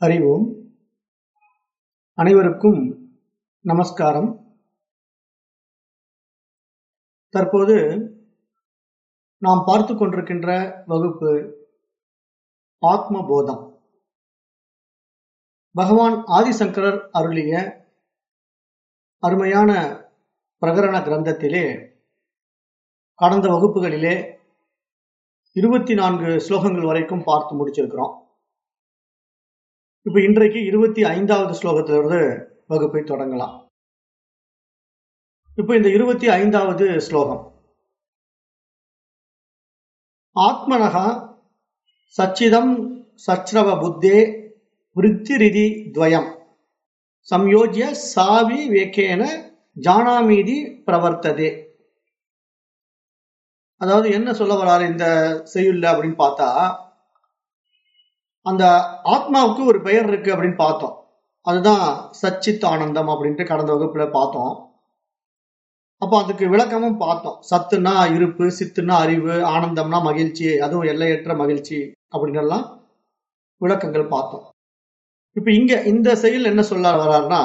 ஹரி ஓம் அனைவருக்கும் நமஸ்காரம். தற்போது நாம் பார்த்து கொண்டிருக்கின்ற வகுப்பு ஆத்ம போதம் பகவான் ஆதிசங்கரர் அருளிய அருமையான பிரகரண கிரந்தத்திலே கடந்த வகுப்புகளிலே இருபத்தி நான்கு ஸ்லோகங்கள் வரைக்கும் பார்த்து முடிச்சிருக்கிறோம். இப்ப இன்றைக்கு இருபத்தி ஐந்தாவது ஸ்லோகத்திலிருந்து வகுப்பை தொடங்கலாம். இப்ப இந்த இருபத்தி ஐந்தாவது ஸ்லோகம். ஆத்மனகா சச்சிதம் சச்ரவ புத்தே விருத்திரிதி துவயம். சம்யோஜ்ய சாவி வேக்கேன ஜானாமீதி பிரவர்த்ததே. அதாவது என்ன சொல்ல வராரு இந்த செய்யுள்ள அப்படின்னு பார்த்தா அந்த ஆத்மாவுக்கு ஒரு பெயர் இருக்கு அப்படின்னு பார்த்தோம். அதுதான் சச்சித் ஆனந்தம் அப்படின்ட்டு கடந்த வகுப்புல பார்த்தோம். அப்போ அதுக்கு விளக்கமும் பார்த்தோம். சத்துனா இருப்பு சித்துனா அறிவு ஆனந்தம்னா மகிழ்ச்சி அதுவும் எல்லையற்ற மகிழ்ச்சி அப்படின்னெல்லாம் விளக்கங்கள் பார்த்தோம். இப்ப இங்க இந்த செயல் என்ன சொல்ல வர்றாருன்னா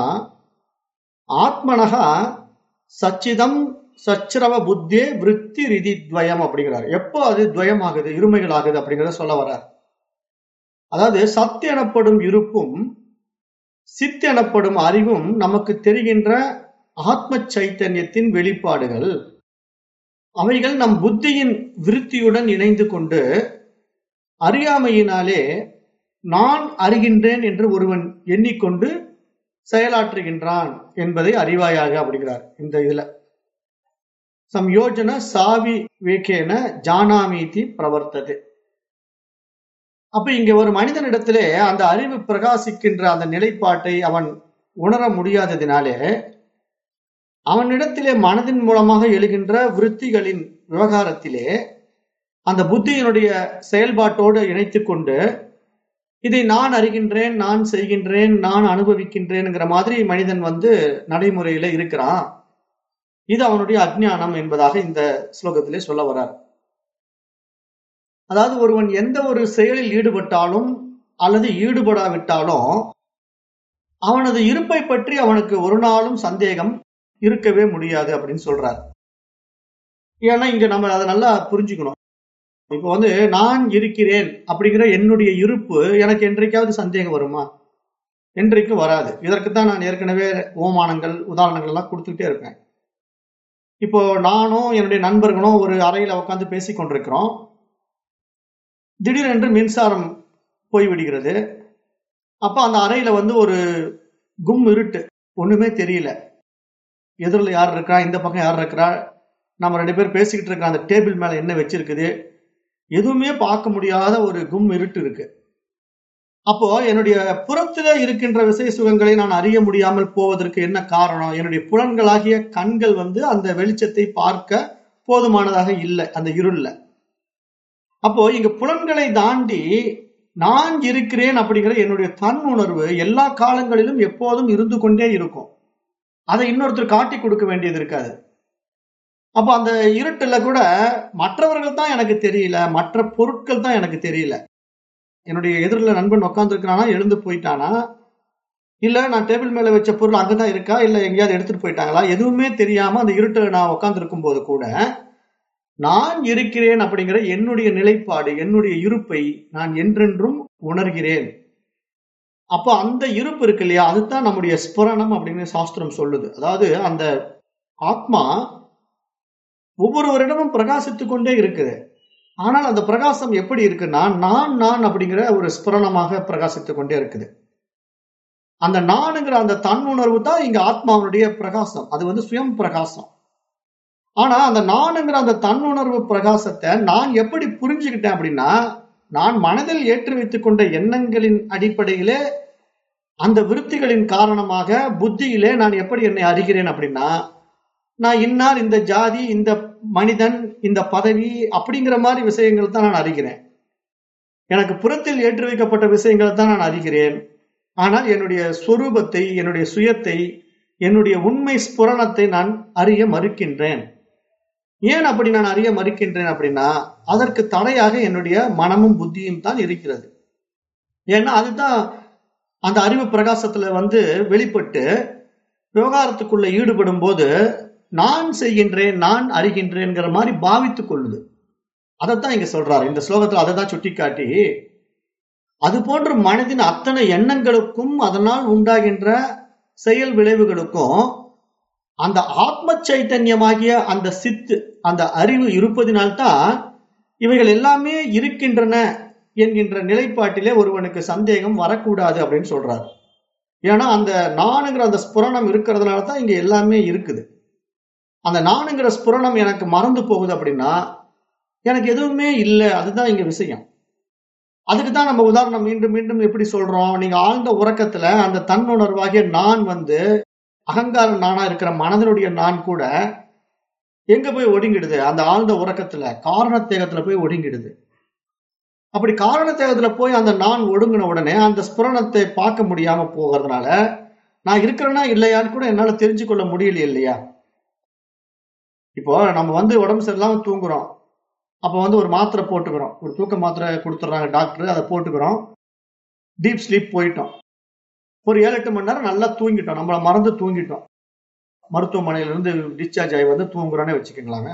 ஆத்மனகா சச்சிதம் சச்சிரவ புத்தே விருத்தி ரிதி துவயம் அப்படிங்கிறார். எப்போ அது துவயம் ஆகுது இருமைகள் ஆகுது அப்படிங்கிறத சொல்ல வர்றார் அதாவது சத் எனப்படும் இருப்பும் சித் எனப்படும் அறிவும் நமக்கு தெரிகின்ற ஆத்ம சைத்தன்யத்தின் வெளிப்பாடுகள். அவைகள் நம் புத்தியின் விருத்தியுடன் இணைந்து கொண்டு அறியாமையினாலே நான் அறிகின்றேன் என்று ஒருவன் எண்ணிக்கொண்டு செயலாற்றுகின்றான் என்பதை அறிவாயாக அப்படிங்கிறார் இந்த இதுல. சம்யோஜன சாவி வேக்கேன ஜானாமீதி பிரவர்த்தது. அப்ப இங்க ஒரு மனிதனிடத்திலே அந்த அறிவு பிரகாசிக்கின்ற அந்த நிலைப்பாட்டை அவன் உணர முடியாததினாலே அவனிடத்திலே மனதின் மூலமாக எழுகின்ற விருத்திகளின் விவகாரத்திலே அந்த புத்தியினுடைய செயல்பாட்டோடு இணைத்து கொண்டு இதை நான் அறிகின்றேன் நான் செய்கின்றேன் நான் அனுபவிக்கின்றேன்ங்கிற மாதிரி மனிதன் வந்து நடைமுறையில இருக்கிறான். இது அவனுடைய அஜ்ஞானம் என்பதாக இந்த ஸ்லோகத்திலே சொல்ல வர்றார். அதாவது ஒருவன் எந்த ஒரு செயலில் ஈடுபட்டாலும் அல்லது ஈடுபடாவிட்டாலும் அவனது இருப்பை பற்றி அவனுக்கு ஒரு நாளும் சந்தேகம் இருக்கவே முடியாது அப்படின்னு சொல்றார். ஏன்னா இங்க நம்ம அதை நல்லா புரிஞ்சுக்கணும். இப்போ வந்து நான் இருக்கிறேன் அப்படிங்கிற என்னுடைய இருப்பு எனக்கு என்றைக்காவது சந்தேகம் வருமா? என்றைக்கும் வராது. இதற்கு தான் நான் ஏற்கனவே ஓமானங்கள் உதாரணங்கள் எல்லாம் கொடுத்துக்கிட்டே இருப்பேன். இப்போ நானும் என்னுடைய நண்பர்களும் ஒரு அறையில உட்காந்து பேசி கொண்டிருக்கிறோம் திடீரென்று மின்சாரம் போய்விடுகிறது. அப்ப அந்த அறையில வந்து ஒரு கும் இருட்டு. ஒண்ணுமே தெரியல. எதிரில் யார் இருக்கா? இந்த பக்கம் யார் இருக்கிறா நம்ம ரெண்டு பேர் பேசிக்கிட்டு இருக்க அந்த டேபிள் மேல என்ன வச்சிருக்குது? எதுவுமே பார்க்க முடியாத ஒரு கும் இருட்டு இருக்கு. அப்போ என்னுடைய புறத்துல இருக்கின்ற விசை சுகங்களை நான் அறிய முடியாமல் போவதற்கு என்ன காரணம்? என்னுடைய புலன்களாகிய கண்கள் வந்து அந்த வெளிச்சத்தை பார்க்க போதுமானதாக இல்லை அந்த இருள்ல. அப்போ இங்க புலன்களை தாண்டி நான் இருக்கிறேன் அப்படிங்கிற என்னுடைய தன் உணர்வு எல்லா காலங்களிலும் எப்போதும் இருந்து கொண்டே இருக்கும். அதை இன்னொருத்தர் காட்டி கொடுக்க வேண்டியது இருக்காது. அப்போ அந்த இருட்டுல கூட மற்றவர்கள் தான் எனக்கு தெரியல மற்ற பொருட்கள் தான் எனக்கு தெரியல. என்னுடைய எதிரில் நண்பன் உட்காந்துருக்கானா எழுந்து போயிட்டானா? இல்ல நான் டேபிள் மேல வச்ச பொருள் அங்கதான் இருக்கா? இல்ல எங்கேயாவது எடுத்துட்டு போயிட்டாங்களா? எதுவுமே தெரியாம அந்த இருட்டுல நான் உட்காந்துருக்கும் போது கூட நான் இருக்கிறேன் அப்படிங்கிற என்னுடைய நிலைப்பாடு என்னுடைய இருப்பை நான் என்றென்றும் உணர்கிறேன். அப்போ அந்த இருப்பு இருக்கு இல்லையா? அதுதான் நம்முடைய ஸ்புரணம் அப்படின்னு சாஸ்திரம் சொல்லுது. அதாவது அந்த ஆத்மா ஒவ்வொருவரிடமும் பிரகாசித்து கொண்டே இருக்குது. ஆனால் அந்த பிரகாசம் எப்படி இருக்குன்னா நான் நான் அப்படிங்கிற ஒரு ஸ்புரணமாக பிரகாசித்துக் கொண்டே இருக்குது. அந்த நானுங்கிற அந்த தன்னுணர்வு தான் இங்க ஆத்மாவுடைய பிரகாசம். அது வந்து சுயம் பிரகாசம். ஆனா அந்த நானுங்கிற அந்த தன்னுணர்வு பிரகாசத்தை நான் எப்படி புரிஞ்சுக்கிட்டேன் அப்படின்னா நான் மனதில் ஏற்றி வைத்துக் கொண்ட எண்ணங்களின் அடிப்படையிலே அந்த விருத்திகளின் காரணமாக புத்தியிலே நான் எப்படி என்னை அறிகிறேன் அப்படின்னா நான் இன்னார் இந்த ஜாதி இந்த மனிதன் இந்த பதவி அப்படிங்கிற மாதிரி விஷயங்கள் தான் நான் அறிகிறேன். எனக்கு புறத்தில் ஏற்றி வைக்கப்பட்ட விஷயங்களை தான் நான் அறிகிறேன். ஆனால் என்னுடைய சொரூபத்தை என்னுடைய சுயத்தை என்னுடைய உண்மை ஸ்புரணத்தை நான் அறிய மறுக்கின்றேன். ஏன் அப்படி நான் அறிய மறுக்கின்றேன் அப்படின்னா அதற்கு தடையாக என்னுடைய மனமும் புத்தியும் தான் இருக்கிறது. ஏன்னா அதுதான் அந்த அறிவு பிரகாசத்துல வந்து வெளிப்பட்டு விவகாரத்துக்குள்ள ஈடுபடும் போது நான் செய்கின்றேன் நான் அறிகின்றேன்ங்கிற மாதிரி பாவித்துக் கொள்ளுது. அதைத்தான் இங்க சொல்றாரு. இந்த ஸ்லோகத்துல அதை தான் சுட்டிக்காட்டி அது போன்ற மனதின் அத்தனை எண்ணங்களுக்கும் அதனால் உண்டாகின்ற செயல் விளைவுகளுக்கும் அந்த ஆத்ம சைத்தன்யமாகிய அந்த சித்து அந்த அறிவு இருப்பதினால்தான் இவைகள் எல்லாமே இருக்கின்றன என்கின்ற நிலைப்பாட்டிலே ஒருவனுக்கு சந்தேகம் வரக்கூடாது அப்படின்னு சொல்றாரு. ஏன்னா அந்த நானுங்கிற அந்த ஸ்புரணம் இருக்கிறதுனால தான் இங்க எல்லாமே இருக்குது. அந்த நானுங்கிற ஸ்புரணம் எனக்கு மறந்து போகுது அப்படின்னா எனக்கு எதுவுமே இல்லை அதுதான் இங்க விஷயம். அதுக்கு தான் நம்ம உதாரணம் மீண்டும் மீண்டும் எப்படி சொல்றோம்? நீங்க ஆழ்ந்த உறக்கத்துல அந்த தன்னுணர்வாகிய நான் வந்து அகங்கார நானா இருக்கிற மனதனுடைய நான் கூட எங்க போய் ஒடுங்கிடுது? அந்த ஆழ்ந்த உறக்கத்துல காரணத்தேகத்துல போய் ஒடுங்கிடுது. அப்படி காரணத்தேகத்துல போய் அந்த நான் ஒடுங்கின உடனே அந்த ஸ்புரணத்தை பார்க்க முடியாம போகிறதுனால நான் இருக்கிறேன்னா இல்லையான்னு கூட என்னால தெரிஞ்சு கொள்ள முடியல இல்லையா? இப்போ நம்ம வந்து உடம்பு சரியில்லாம தூங்குறோம். அப்போ வந்து ஒரு மாத்திரை போட்டுக்கிறோம். ஒரு தூக்க மாத்திரை கொடுத்துட்றாங்க டாக்டர் அதை போட்டுக்கிறோம். டீப் ஸ்லீப் போயிட்டோம். ஒரு ஏழு எட்டு மணி நேரம் நல்லா தூங்கிட்டோம். நம்மளை மறந்து தூங்கிட்டோம். மருத்துவமனையில இருந்து டிஸ்சார்ஜ் ஆகி வந்து தூங்குறோன்னே வச்சுக்கோங்களாங்க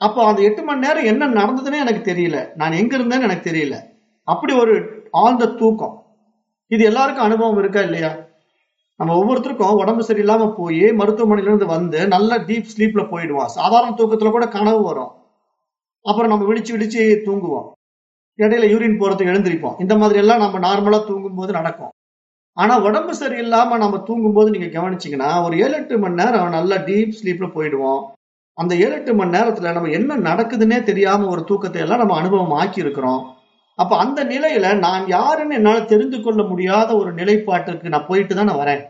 அப்போ அந்த எட்டு மணி நேரம் என்ன நடந்ததுன்னே எனக்கு தெரியல. நான் எங்க இருந்தேன்னு எனக்கு தெரியல. அப்படி ஒரு ஆழ்ந்த தூக்கம். இது எல்லாருக்கும் அனுபவம் இருக்கா இல்லையா? நம்ம ஒவ்வொருத்தருக்கும் உடம்பு சரியில்லாம போய் மருத்துவமனையில இருந்து வந்து நல்ல டீப் ஸ்லீப்ல போயிடுவோம் சாதாரண தூக்கத்துல கூட கனவு வரும். அப்புறம் நம்ம விழிச்சு விழிச்சு தூங்குவோம். இடையில யூரின் போறதுக்கு எழுந்திருப்போம். இந்த மாதிரி எல்லாம் நம்ம நார்மலா தூங்கும் போது நடக்கும். ஆனா உடம்பு சரியில்லாம நம்ம தூங்கும் போது நீங்க கவனிச்சீங்கன்னா ஒரு ஏழு எட்டு மணி நேரம் நல்லா டீப் ஸ்லீப்ல போயிடுவோம். அந்த ஏழு எட்டு மணி நேரத்துல நம்ம என்ன நடக்குதுன்னே தெரியாம ஒரு தூக்கத்தை எல்லாம் நம்ம அனுபவம் ஆக்கி இருக்கிறோம். அப்ப அந்த நிலையில நான் யாருன்னு என்னால தெரிந்து கொள்ள முடியாத ஒரு நிலைப்பாட்டுக்கு நான் போயிட்டு தான் நான் வரேன்.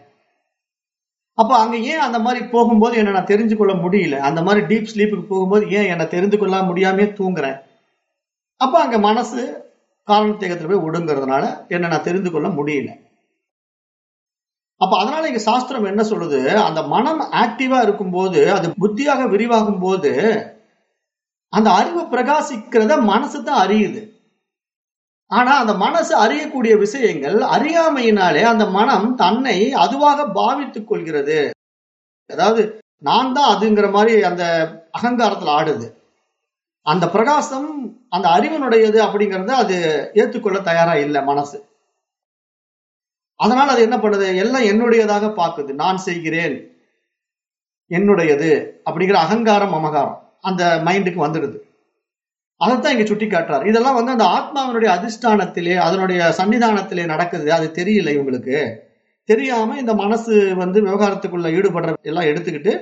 அப்ப அங்க ஏன் அந்த மாதிரி போகும்போது என்ன நான் தெரிஞ்சு கொள்ள முடியல? அந்த மாதிரி டீப் ஸ்லீப்புக்கு போகும்போது ஏன் என்னை தெரிந்து கொள்ள முடியாமே தூங்குறேன்? அப்ப அங்க மனசு காரணத்தேகத்துல போய் ஒடுங்கிறதுனால என்ன நான் தெரிந்து கொள்ள முடியல. அப்ப அதனால இங்க சாஸ்திரம் என்ன சொல்லுது? அந்த மனம் ஆக்டிவா இருக்கும்போது அது புத்தியாக விரிவாகும் போது அந்த அறிவு பிரகாசிக்கிறத மனசு தான் அறியுது. ஆனா அந்த மனசு அறியக்கூடிய விஷயங்கள் அறியாமையினாலே அந்த மனம் தன்னை அதுவாக பாவித்துக் கொள்கிறது. அதாவது நான் தான் அதுங்கிற மாதிரி அந்த அகங்காரத்துல ஆடுது. அந்த பிரகாசம் அந்த அறிவினுடையது அப்படிங்கறத அது ஏத்துக்கொள்ள தயாரா இல்லை மனசு. அதனால அது என்ன பண்ணுது? எல்லாம் என்னுடையதாக பார்க்குது. நான் செய்கிறேன். என்னுடையது அப்படிங்கிற அகங்காரம் அமகாரம் அந்த மைண்டுக்கு வந்துடுது. அதைத்தான் இங்க சுட்டி காட்டுறாரு இதெல்லாம் வந்து அந்த ஆத்மாவினுடைய அதிஷ்டானத்திலே அதனுடைய சன்னிதானத்திலே நடக்குது. அது தெரியல இவங்களுக்கு. தெரியாம இந்த மனசு வந்து விவகாரத்துக்குள்ள ஈடுபடுற எல்லாம் எடுத்துக்கிட்டு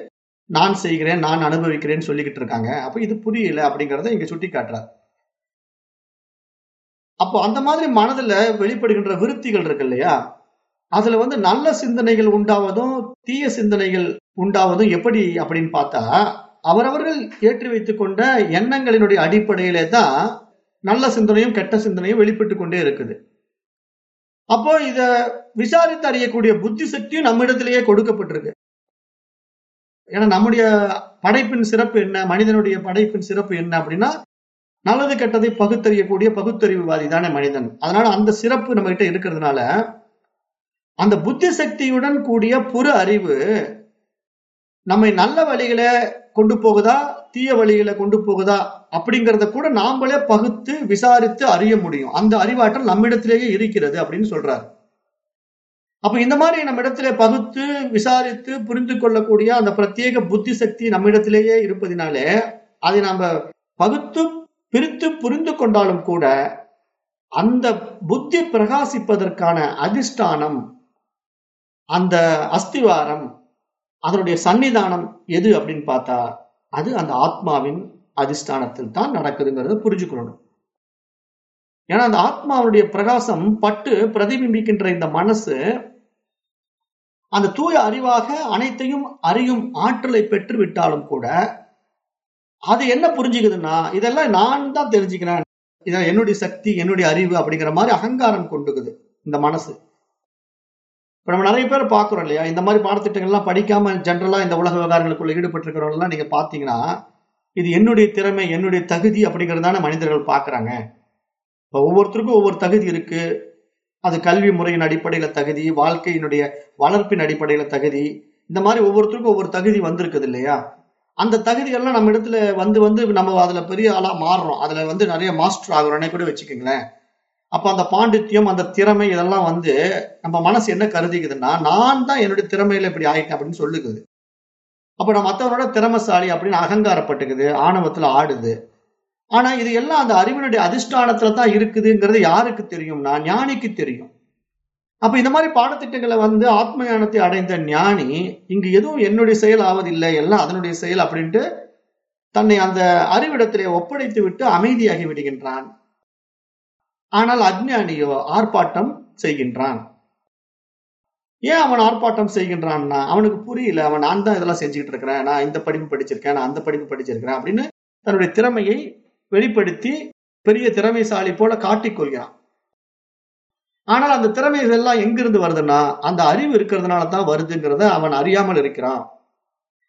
நான் செய்கிறேன் நான் அனுபவிக்கிறேன்னு சொல்லிக்கிட்டு இருக்காங்க. அப்ப இது புரியல அப்படிங்கறத இங்க சுட்டி காட்டுறாரு அப்போ அந்த மாதிரி மனதுல வெளிப்படுகின்ற விருத்திகள் இருக்கு இல்லையா? அதுல வந்து நல்ல சிந்தனைகள் உண்டாவதும் தீய சிந்தனைகள் உண்டாவதும் எப்படி அப்படின்னு பார்த்தா அவரவர்கள் ஏற்றி வைத்துக் கொண்ட எண்ணங்களினுடைய அடிப்படையிலே தான் நல்ல சிந்தனையும் கெட்ட சிந்தனையும் வெளிப்பட்டு கொண்டே இருக்குது. அப்போ இத விசாரித்து அறியக்கூடிய புத்தி சக்தியும் நம்மிடத்திலேயே கொடுக்கப்பட்டிருக்கு. ஏன்னா நம்முடைய படைப்பின் சிறப்பு என்ன மனிதனுடைய படைப்பின் சிறப்பு என்ன அப்படின்னா நல்லது கெட்டதை பகுத்தறியக்கூடிய பகுத்தறிவுவாதி தானே மனிதன். அதனால அந்த சிறப்பு நம்ம கிட்ட இருக்கிறதுனால அந்த புத்தி சக்தியுடன் கூடிய புற அறிவு நம்மை நல்ல வழிகளை கொண்டு போகுதா தீய வழிகளை கொண்டு போகுதா அப்படிங்கிறத கூட நாமளே பகுத்து விசாரித்து அறிய முடியும். அந்த அறிவாற்றல் நம்மிடத்திலேயே இருக்கிறது அப்படின்னு சொல்றாரு. அப்ப இந்த மாதிரி நம்ம இடத்துல பகுத்து விசாரித்து புரிந்து கொள்ளக்கூடிய அந்த பிரத்யேக புத்தி சக்தி நம்மிடத்திலேயே இருப்பதினாலே அதை நாம பகுத்து பிரித்து புரிந்து கொண்டாலும் கூட அந்த புத்தி பிரகாசிப்பதற்கான அதிஷ்டானம் அந்த அஸ்திவாரம் அதனுடைய சன்னிதானம் எது அப்படின்னு பார்த்தா அது அந்த ஆத்மாவின் அதிஷ்டானத்தில் தான் நடக்குதுங்கிறத புரிஞ்சுக்கணும் ஏன்னா அந்த ஆத்மாவுடைய பிரகாசம் பட்டு பிரதிபிம்பிக்கின்ற இந்த மனசு அந்த தூய அறிவாக அனைத்தையும் அறியும் ஆற்றலை பெற்று விட்டாலும் கூட அது என்ன புரிஞ்சுக்குதுன்னா இதெல்லாம் நான் தான் தெரிஞ்சுக்கிறேன். இதான் என்னுடைய சக்தி என்னுடைய அறிவு அப்படிங்கிற மாதிரி அகங்காரம் கொண்டுக்குது இந்த மனசு. இப்ப நம்ம நிறைய பேர் பாக்குறோம் இல்லையா? இந்த மாதிரி பாடத்திட்டங்கள்லாம் படிக்காம ஜென்ரலா இந்த உலக விவகாரங்களுக்குள்ள ஈடுபட்டு இருக்கிறவங்க நீங்க பாத்தீங்கன்னா இது என்னுடைய திறமை என்னுடைய தகுதி அப்படிங்கறதான மனிதர்கள் பாக்குறாங்க இப்ப ஒவ்வொருத்தருக்கும் ஒவ்வொரு தகுதி இருக்கு. அது கல்வி முறையின் அடிப்படையில தகுதி வாழ்க்கையினுடைய வளர்ப்பின் அடிப்படையில தகுதி இந்த மாதிரி ஒவ்வொருத்தருக்கும் ஒவ்வொரு தகுதி வந்திருக்குது இல்லையா? அந்த தகுதிகள்லாம் நம்ம இடத்துல வந்து வந்து நம்ம அதுல பெரிய ஆளா மாறுறோம். அதுல வந்து நிறைய மாஸ்டர் ஆகுறோன்னே கூட வச்சுக்கோங்களேன். அப்ப அந்த பாண்டித்யம் அந்த திறமை இதெல்லாம் வந்து நம்ம மனசு என்ன கருதிக்குதுன்னா நான் தான் என்னுடைய திறமையில இப்படி ஆயிட்டேன் அப்படின்னு சொல்லுக்குது அப்ப நான் மற்றவனோட திறமசாலி அப்படின்னு அகங்காரப்பட்டுக்குது ஆணவத்துல ஆடுது. ஆனா இது எல்லாம் அந்த அறிவினுடைய அதிஷ்டானத்துல தான் இருக்குதுங்கிறது யாருக்கு தெரியும்னா ஞானிக்கு தெரியும். அப்ப இந்த மாதிரி பாடத்திட்டங்களை வந்து ஆத்ம ஞானத்தை அடைந்த ஞானி இங்கு எதுவும் என்னுடைய செயல் ஆவதில்லை எல்லாம் அதனுடைய செயல் அப்படின்ட்டு தன்னை அந்த அறிவிடத்திலே ஒப்படைத்து விட்டு அமைதியாகி விடுகின்றான். ஆனால் அஜ்ஞானியோ ஆர்ப்பாட்டம் செய்கின்றான். ஏன் அவன் ஆர்ப்பாட்டம் செய்கின்றான்னா அவனுக்கு புரியல அவன் நான் தான் இதெல்லாம் செஞ்சுக்கிட்டு இருக்கிறேன் நான் இந்த படிப்பு படிச்சிருக்கேன் நான் அந்த படிப்பு படிச்சிருக்கிறேன் அப்படின்னு தன்னுடைய திறமையை வெளிப்படுத்தி பெரிய திறமைசாலி போல காட்டிக்கொள்கிறான் ஆனால் அந்த திறமை இதெல்லாம் எங்கிருந்து வருதுன்னா அந்த அறிவு இருக்கிறதுனால தான் வருதுங்கிறத அவன் அறியாமல் இருக்கிறான்.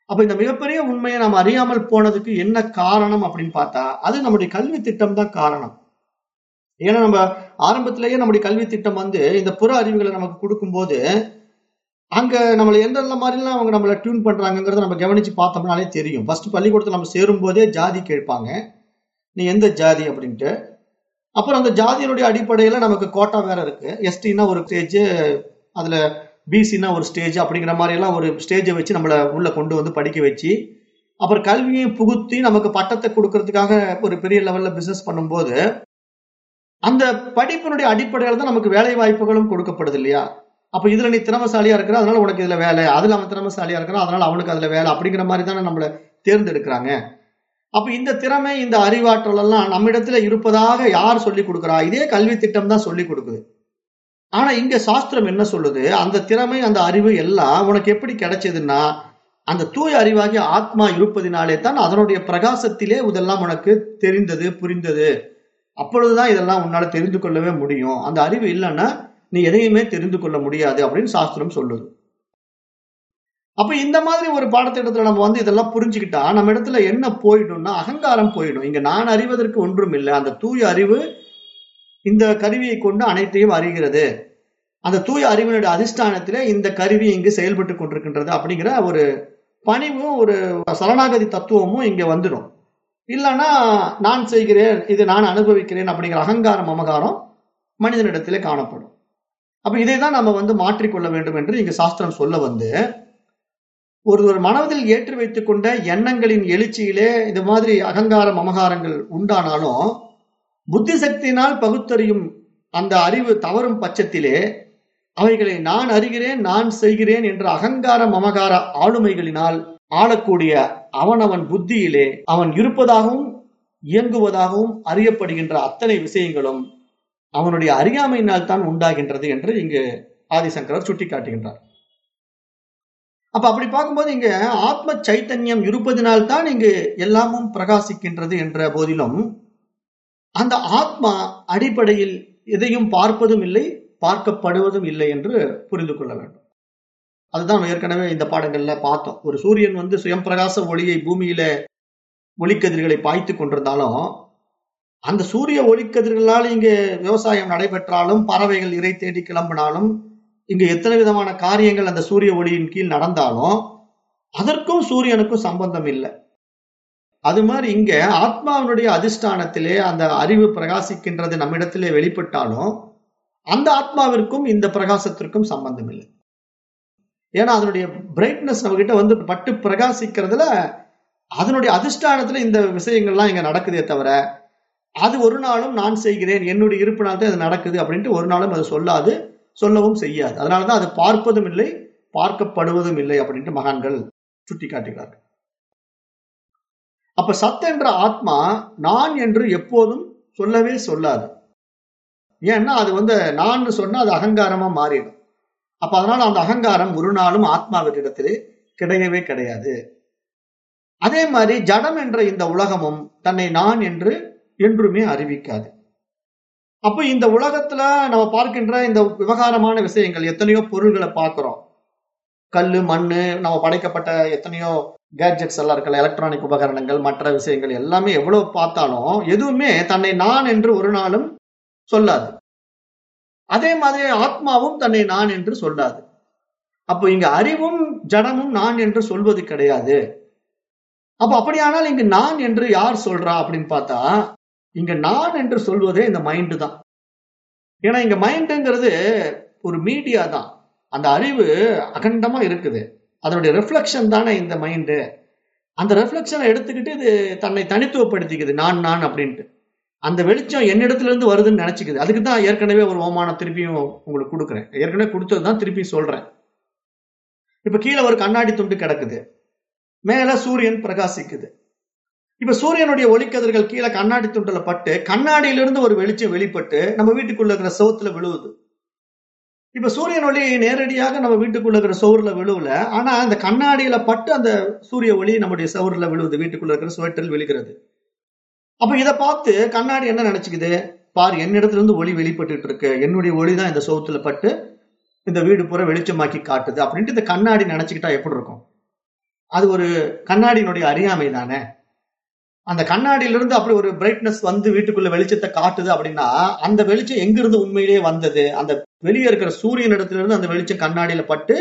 அப்ப இந்த மிகப்பெரிய உண்மையை நாம் அறியாமல் போனதுக்கு என்ன காரணம் அப்படின்னு பார்த்தா அது நம்முடைய கல்வி திட்டம் தான் காரணம். ஏன்னா நம்ம ஆரம்பத்திலேயே நம்முடைய கல்வி திட்டம் வந்து இந்த புற அறிவுகளை நமக்கு கொடுக்கும்போது அங்க நம்மளை எந்தெந்த மாதிரிலாம் அவங்க நம்மளை டியூன் பண்றாங்கிறத நம்ம கவனிச்சு பார்த்தோம்னாலே தெரியும். ஃபர்ஸ்ட் பள்ளிக்கூடத்தில் நம்ம சேரும் போதே ஜாதி கேட்பாங்க. நீ எந்த ஜாதி அப்படின்ட்டு. அப்புறம் அந்த ஜாதியினுடைய அடிப்படையில நமக்கு கோட்டா வேற இருக்கு. எஸ்டின்னா ஒரு ஸ்டேஜ் அதுல பிசினா ஒரு ஸ்டேஜ் அப்படிங்கிற மாதிரி எல்லாம் ஒரு ஸ்டேஜை வச்சு நம்மளை உள்ள கொண்டு வந்து படிக்க வச்சு அப்புறம் கல்வியை புகுத்தி நமக்கு பட்டத்தை கொடுக்கறதுக்காக ஒரு பெரிய லெவல்ல பிசினஸ் பண்ணும்போது அந்த படிப்பினுடைய அடிப்படையில தான் நமக்கு வேலை வாய்ப்புகளும் கொடுக்கப்படுது இல்லையா அப்ப இதுல நீ திறமசாலியா இருக்கிற அதனால உனக்கு இதுல வேலை. அதுல அவன் திறமசாலியா இருக்கிறான் அதனால அவனுக்கு அதுல வேலை அப்படிங்கிற மாதிரி தானே நம்மள தேர்ந்தெடுக்கிறாங்க. அப்ப இந்த திறமை இந்த அறிவாற்றல் எல்லாம் நம்மிடத்துல இருப்பதாக யார் சொல்லி கொடுக்குறா? இதே கல்வி திட்டம் தான் சொல்லி கொடுக்குது. ஆனா இங்க சாஸ்திரம் என்ன சொல்லுது? அந்த திறமை அந்த அறிவு எல்லாம் உனக்கு எப்படி கிடைச்சதுன்னா அந்த தூய அறிவாகிய ஆத்மா இருப்பதினாலே தான் அதனுடைய பிரகாசத்திலே இதெல்லாம் உனக்கு தெரிந்தது புரிந்தது. அப்பொழுதுதான் இதெல்லாம் உன்னால தெரிந்து கொள்ளவே முடியும். அந்த அறிவு இல்லைன்னா நீ எதையுமே தெரிந்து கொள்ள முடியாது அப்படின்னு சாஸ்திரம் சொல்லுது. அப்ப இந்த மாதிரி ஒரு பாடத்திட்டத்துல நம்ம வந்து இதெல்லாம் புரிஞ்சுக்கிட்டா நம்ம இடத்துல என்ன போயிடும்னா அகங்காரம் போயிடும். இங்க நான் அறிவதற்கு ஒன்றும் இல்லை. அந்த தூய அறிவு இந்த கருவியை கொண்டு அனைத்தையும் அறிகிறது. அந்த தூய அறிவினுடைய அதிஷ்டானத்திலே இந்த கருவி இங்கு செயல்பட்டு கொண்டிருக்கின்றது அப்படிங்கிற ஒரு பணிவும் ஒரு சரணாகதி தத்துவமும் இங்க வந்துடும் இல்லைன்னா நான் செய்கிறேன் இது நான் அனுபவிக்கிறேன் அப்படிங்கிற அகங்காரம் மமகாரம் மனிதனிடத்திலே காணப்படும். அப்ப இதை தான் நம்ம வந்து மாற்றிக்கொள்ள வேண்டும் என்று இங்கு சாஸ்திரம் சொல்ல வந்து ஒருவர் மனதில் ஏற்றி வைத்துக் கொண்ட எண்ணங்களின் எழுச்சியிலே இது மாதிரி அகங்கார மமகாரங்கள் உண்டானாலும் புத்தி சக்தியினால் பகுத்தறியும் அந்த அறிவு தவறும் பட்சத்திலே அவைகளை நான் அறிகிறேன் நான் செய்கிறேன் என்ற அகங்கார மமகார ஆளுமைகளினால் ஆளக்கூடிய அவனவன் புத்தியிலே அவன் இருப்பதாகவும் இயங்குவதாகவும் அறியப்படுகின்ற அத்தனை விஷயங்களும் அவனுடைய அறியாமையினால் தான் உண்டாகின்றது என்று இங்கு ஆதிசங்கரர் சுட்டிக்காட்டுகின்றார். அப்ப அப்படி பார்க்கும்போது இங்க ஆத்ம சைத்தன்யம் இருப்பதினால் தான் இங்கு எல்லாமும் பிரகாசிக்கின்றது என்ற போதிலும் அந்த ஆத்மா அடிப்படையில் எதையும் பார்ப்பதும் இல்லை பார்க்கப்படுவதும் இல்லை என்று புரிந்து கொள்ள வேண்டும். அதுதான் நம்ம ஏற்கனவே இந்த பாடங்கள்ல பார்த்தோம். ஒரு சூரியன் வந்து சுயம் பிரகாச ஒளியை பூமியில ஒளிக்கதிர்களை பாய்த்து கொண்டிருந்தாலும் அந்த சூரிய ஒளிக்கதிர்களால் இங்கு விவசாயம் நடைபெற்றாலும் பறவைகள் இறை தேடி கிளம்பினாலும் இங்கு எத்தனை விதமான காரியங்கள் அந்த சூரிய ஒளியின் கீழ் நடந்தாலும் அதற்கும் சூரியனுக்கும் சம்பந்தம் இல்லை. அது மாதிரி இங்க ஆத்மாவினுடைய அதிஷ்டானத்திலே அந்த அறிவு பிரகாசிக்கின்றது நம்மிடத்திலே வெளிப்பட்டாலும் அந்த ஆத்மாவிற்கும் இந்த பிரகாசத்திற்கும் சம்பந்தம் இல்லை. ஏன்னா அதனுடைய பிரைட்னஸ் நம்மகிட்ட வந்து பட்டு பிரகாசிக்கிறதுல அதனுடைய அதிஷ்டானத்துல இந்த விஷயங்கள்லாம் இங்க நடக்குதே தவிர அது ஒரு நாளும் நான் செய்கிறேன் என்னுடைய இருப்பினால் தான் இது நடக்குது அப்படின்ட்டு ஒரு நாளும் அது சொல்லாது சொல்லவும் செய்யாது. அதனாலதான் அது பார்ப்பதும் இல்லை பார்க்கப்படுவதும் இல்லை அப்படின்ட்டு மகான்கள் சுட்டி காட்டுகிறார்கள் அப்ப சத் என்ற ஆத்மா நான் என்று எப்போதும் சொல்லவே சொல்லாது. ஏன்னா அது வந்து நான் சொன்னா அது அகங்காரமா மாறிடும். அப்ப அதனால அந்த அகங்காரம் ஒரு நாளும் ஆத்மாவிடத்திலே கிடையவே கிடையாது. அதே மாதிரி ஜடம் என்ற இந்த உலகமும் தன்னை நான் என்று என்றுமே அறிவிக்காது. அப்ப இந்த உலகத்துல நம்ம பார்க்கின்ற இந்த விவகாரமான விஷயங்கள் எத்தனையோ பொருள்களை பார்க்கிறோம். கல்லு மண்ணு நம்ம படைக்கப்பட்ட எத்தனையோ கேட்ஜெட்ஸ் எல்லாம் இருக்கல எலக்ட்ரானிக் உபகரணங்கள் மற்ற விஷயங்கள் எல்லாமே எவ்வளவு பார்த்தாலும் எதுவுமே தன்னை நான் என்று ஒரு நாளும் சொல்லாது. அதே மாதிரி ஆத்மாவும் தன்னை நான் என்று சொல்லாது. அப்போ இங்க அறிவும் ஜடமும் நான் என்று சொல்வது கிடையாது. அப்ப அப்படியானால் இங்கு நான் என்று யார் சொல்றா அப்படின்னு பார்த்தா இங்க நான் என்று சொல்வதே இந்த மைண்டு தான். ஏன்னா இங்க மைண்டுங்கிறது ஒரு மீடியா தான். அந்த அறிவு அகண்டமா இருக்குது. அதனுடைய ரெஃப்ளெக்ஷன் தானே இந்த மைண்டு அந்த ரெஃப்ளெக்ஷனை எடுத்துக்கிட்டு இது தன்னை தனித்துவப்படுத்திக்குது. நான் நான் அப்படின்ட்டு. அந்த வெளிச்சம் என்னிடத்துல இருந்து வருதுன்னு நினைச்சுக்குது. அதுக்கு தான் ஏற்கனவே ஒரு ஓமானம் திருப்பியும் உங்களுக்கு கொடுக்குறேன். ஏற்கனவே கொடுத்தது தான் திருப்பி சொல்றேன். இப்ப கீழே ஒரு கண்ணாடி துண்டு கிடக்குது. மேல சூரியன் பிரகாசிக்குது. இப்ப சூரியனுடைய ஒளிக்கதிர்கள் கீழே கண்ணாடி துண்டுல பட்டு கண்ணாடியிலிருந்து ஒரு வெளிச்சம் வெளிப்பட்டு நம்ம வீட்டுக்குள்ள இருக்கிற சோத்துல விழுவுது. இப்ப சூரியன் ஒளி நேரடியாக நம்ம வீட்டுக்குள்ள இருக்கிற சோறுல விழுவல ஆனா அந்த கண்ணாடியில பட்டு அந்த சூரிய ஒளி நம்முடைய சோறுல விழுவுது. வீட்டுக்குள்ள இருக்கிற சுவற்றில் விழுகிறது. அப்ப இதை பார்த்து கண்ணாடி என்ன நினைச்சுக்குது? பார் என்னிடத்துல இருந்து ஒளி வெளிப்பட்டு இருக்கு என்னுடைய ஒளி தான் இந்த சோத்துல பட்டு இந்த வீடு பூரா வெளிச்சமாக்கி காட்டுது அப்படின்ட்டு இந்த கண்ணாடி நினைச்சுக்கிட்டா எப்படி இருக்கும்? அது ஒரு கண்ணாடியினுடைய அறியாமை தானே. அந்த கண்ணாடியிலிருந்து அப்படி ஒரு பிரைட்னஸ் வந்து வீட்டுக்குள்ள வெளிச்சத்தை காட்டுது அப்படின்னா அந்த வெளிச்சம் எங்கிருந்து உண்மையிலேயே வந்தது? அந்த வெளியே இருக்கிற சூரியன் இடத்துல இருந்து அந்த வெளிச்சம் கண்ணாடியில பட்டு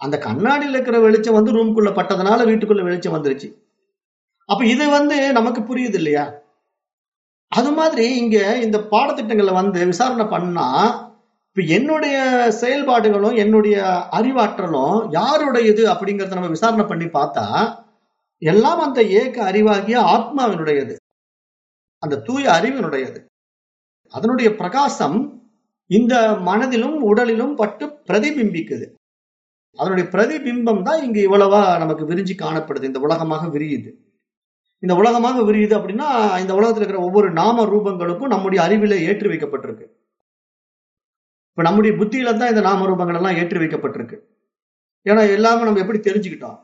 அந்த கண்ணாடியில் இருக்கிற வெளிச்சம் வந்து ரூம்குள்ள பட்டதுனால வீட்டுக்குள்ள வெளிச்சம் வந்துருச்சு. அப்ப இது வந்து நமக்கு புரியுது இல்லையா அது மாதிரி இங்க இந்த பாடத்திட்டங்களை வந்து விசாரணை பண்ணா இப்ப என்னுடைய செயல்பாடுகளும் என்னுடைய அறிவாற்றலும் யாருடையது அப்படிங்கறத நம்ம விசாரணை பண்ணி பார்த்தா எல்லாம் அந்த ஏக அறிவாகிய ஆத்மாவினுடையது. அந்த தூய அறிவினுடையது. அதனுடைய பிரகாசம் இந்த மனதிலும் உடலிலும் பட்டு பிரதிபிம்பிக்குது. அதனுடைய பிரதிபிம்பம் தான் இங்க இவ்வளவா நமக்கு விரிஞ்சு காணப்படுது இந்த உலகமாக விரியுது. இந்த உலகமாக விரியுது அப்படின்னா இந்த உலகத்தில் இருக்கிற ஒவ்வொரு நாம ரூபங்களுக்கும் நம்முடைய அறிவில ஏற்றி வைக்கப்பட்டிருக்கு. இப்ப நம்முடைய புத்தியில தான் இந்த நாம ரூபங்கள் எல்லாம் ஏற்றி வைக்கப்பட்டிருக்கு. ஏன்னா எல்லாமே நம்ம எப்படி தெரிஞ்சுக்கிட்டோம்?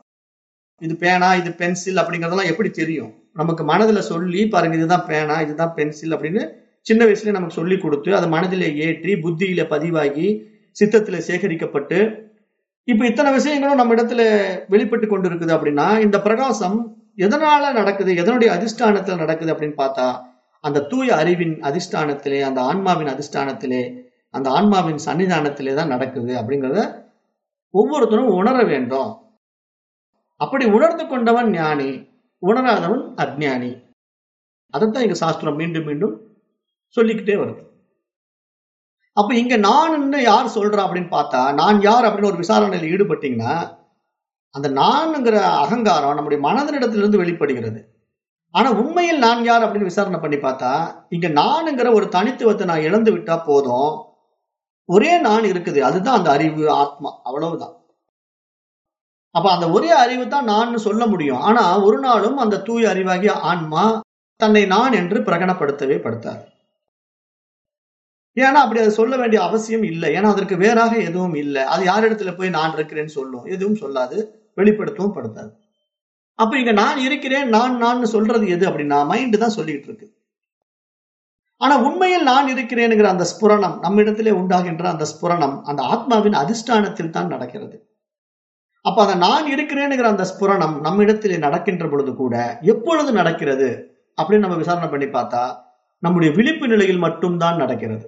இது பேனா இது பென்சில் அப்படிங்கறதெல்லாம் எப்படி தெரியும்? நமக்கு மனதுல சொல்லி பாருங்க இதுதான் பேனா இதுதான் பென்சில் அப்படின்னு சின்ன வயசுல நமக்கு சொல்லி கொடுத்து அதை மனதில ஏற்றி புத்தியில பதிவாகி சித்தத்துல சேகரிக்கப்பட்டு இப்ப இத்தனை விஷயங்களும் நம்ம இடத்துல வெளிப்பட்டு கொண்டு இருக்குது அப்படின்னா இந்த பிரகாசம் எதனால நடக்குது? எதனுடைய அதிஷ்டானத்தில் நடக்குது அப்படின்னு பார்த்தா அந்த தூய அறிவின் அதிஷ்டானத்திலே அந்த ஆன்மாவின் அதிஷ்டானத்திலே அந்த ஆன்மாவின் சன்னிதானத்திலே தான் நடக்குது அப்படிங்கிறத ஒவ்வொருத்தரும் உணர வேண்டும். அப்படி உணர்ந்து கொண்டவன் ஞானி உணராதவன் அஜ்ஞானி. அதைத்தான் இங்க சாஸ்திரம் மீண்டும் மீண்டும் சொல்லிக்கிட்டே வருது. அப்ப இங்க நான் யார் சொல்றா அப்படின்னு பார்த்தா நான் யார் அப்படின்னு ஒரு விசாரணையில் ஈடுபட்டீங்கன்னா அந்த நான்ங்கிற அகங்காரம் நம்முடைய மனதினிடத்திலிருந்து வெளிப்படுகிறது. ஆனா உண்மையில் நான் யார் அப்படின்னு விசாரணை பண்ணி பார்த்தா இங்க நானுங்கிற ஒரு தனித்துவத்தை நான் இழந்து விட்டா போதும். ஒரே நான் இருக்குது. அதுதான் அந்த அறிவு ஆத்மா. அவ்வளவுதான். அப்ப அந்த ஒரே அறிவு தான் நான் சொல்ல முடியும். ஆனா ஒரு நாளும் அந்த தூய அறிவாகிய ஆன்மா தன்னை நான் என்று பிரகடனப்படுத்தவே படுத்தார். ஏன்னா அப்படி அதை சொல்ல வேண்டிய அவசியம் இல்லை. ஏன்னா அதற்கு வேறாக எதுவும் இல்லை. அது யாரிடத்துல போய் நான் இருக்கிறேன்னு சொல்லும்? எதுவும் சொல்லாது. வெளிப்படுத்தவும் படுத்தாது. அப்ப இங்க நான் இருக்கிறேன் நான் நான் சொல்றது எது அப்படின்னா மைண்டு தான் சொல்லிட்டு இருக்கு. ஆனா உண்மையில் நான் இருக்கிறேனுங்கிற அந்த ஸ்புரணம் நம்ம இடத்திலே உண்டாகின்ற அந்த ஸ்புரணம் அந்த ஆத்மாவின் அதிஷ்டானத்தில் தான் நடக்கிறது. அப்ப அந்த நான் இருக்கிறேனுங்கிற அந்த ஸ்புரணம் நம்ம இடத்திலே நடக்கின்ற பொழுது கூட எப்பொழுது நடக்கிறது அப்படின்னு நம்ம விசாரணை பண்ணி பார்த்தா நம்முடைய விழிப்பு நிலையில் மட்டும்தான் நடக்கிறது.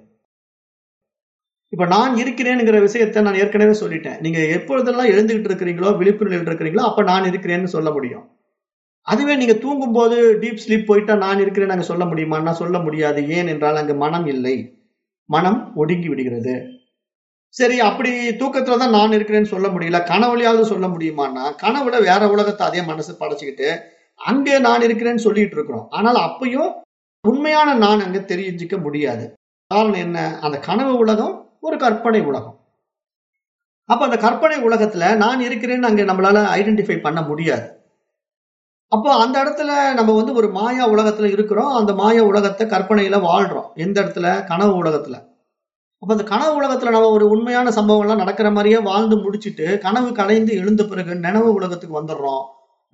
இப்ப நான் இருக்கிறேனுங்கிற விஷயத்தை நான் ஏற்கனவே சொல்லிட்டேன். நீங்க எப்பொழுதெல்லாம் எழுந்துகிட்டு இருக்கிறீங்களோ விழிப்புணர்வு இருக்கிறீங்களோ அப்ப நான் இருக்கிறேன்னு சொல்ல முடியும். அதுவே நீங்க தூங்கும் போது டீப் ஸ்லீப் போயிட்டா நான் இருக்கிறேன் அங்க சொல்ல முடியுமான்னா சொல்ல முடியாது. ஏன் என்றால் அங்கு மனம் இல்லை. மனம் ஒடுங்கி விடுகிறது. சரி அப்படி தூக்கத்துல தான் நான் இருக்கிறேன்னு சொல்ல முடியல. கனவுலையாவது சொல்ல முடியுமான்னா கனவுல வேற உலகத்தை அதே மனசு படைச்சுக்கிட்டு அங்கே நான் இருக்கிறேன்னு சொல்லிட்டு இருக்கிறோம். ஆனால் அப்பயும் உண்மையான நான் அங்க தெரிஞ்சுக்க முடியாது. காரணம் என்ன? அந்த கனவு உலகம் ஒரு கற்பனை உலகம். அப்ப அந்த கற்பனை உலகத்துல நான் இருக்கிறேன்னு அங்க நம்மளால ஐடென்டிஃபை பண்ண முடியாது. அப்போ அந்த இடத்துல நம்ம வந்து ஒரு மாயா உலகத்துல இருக்கிறோம். அந்த மாயா உலகத்தை கற்பனையில வாழ்றோம். எந்த இடத்துல? கனவு உலகத்துல. அப்ப அந்த கனவு உலகத்துல நம்ம ஒரு உண்மையான சம்பவங்கள்லாம் நடக்கிற மாதிரியே வாழ்ந்து முடிச்சுட்டு கனவு கலைந்து எழுந்த பிறகு நினவு உலகத்துக்கு வந்துடுறோம்.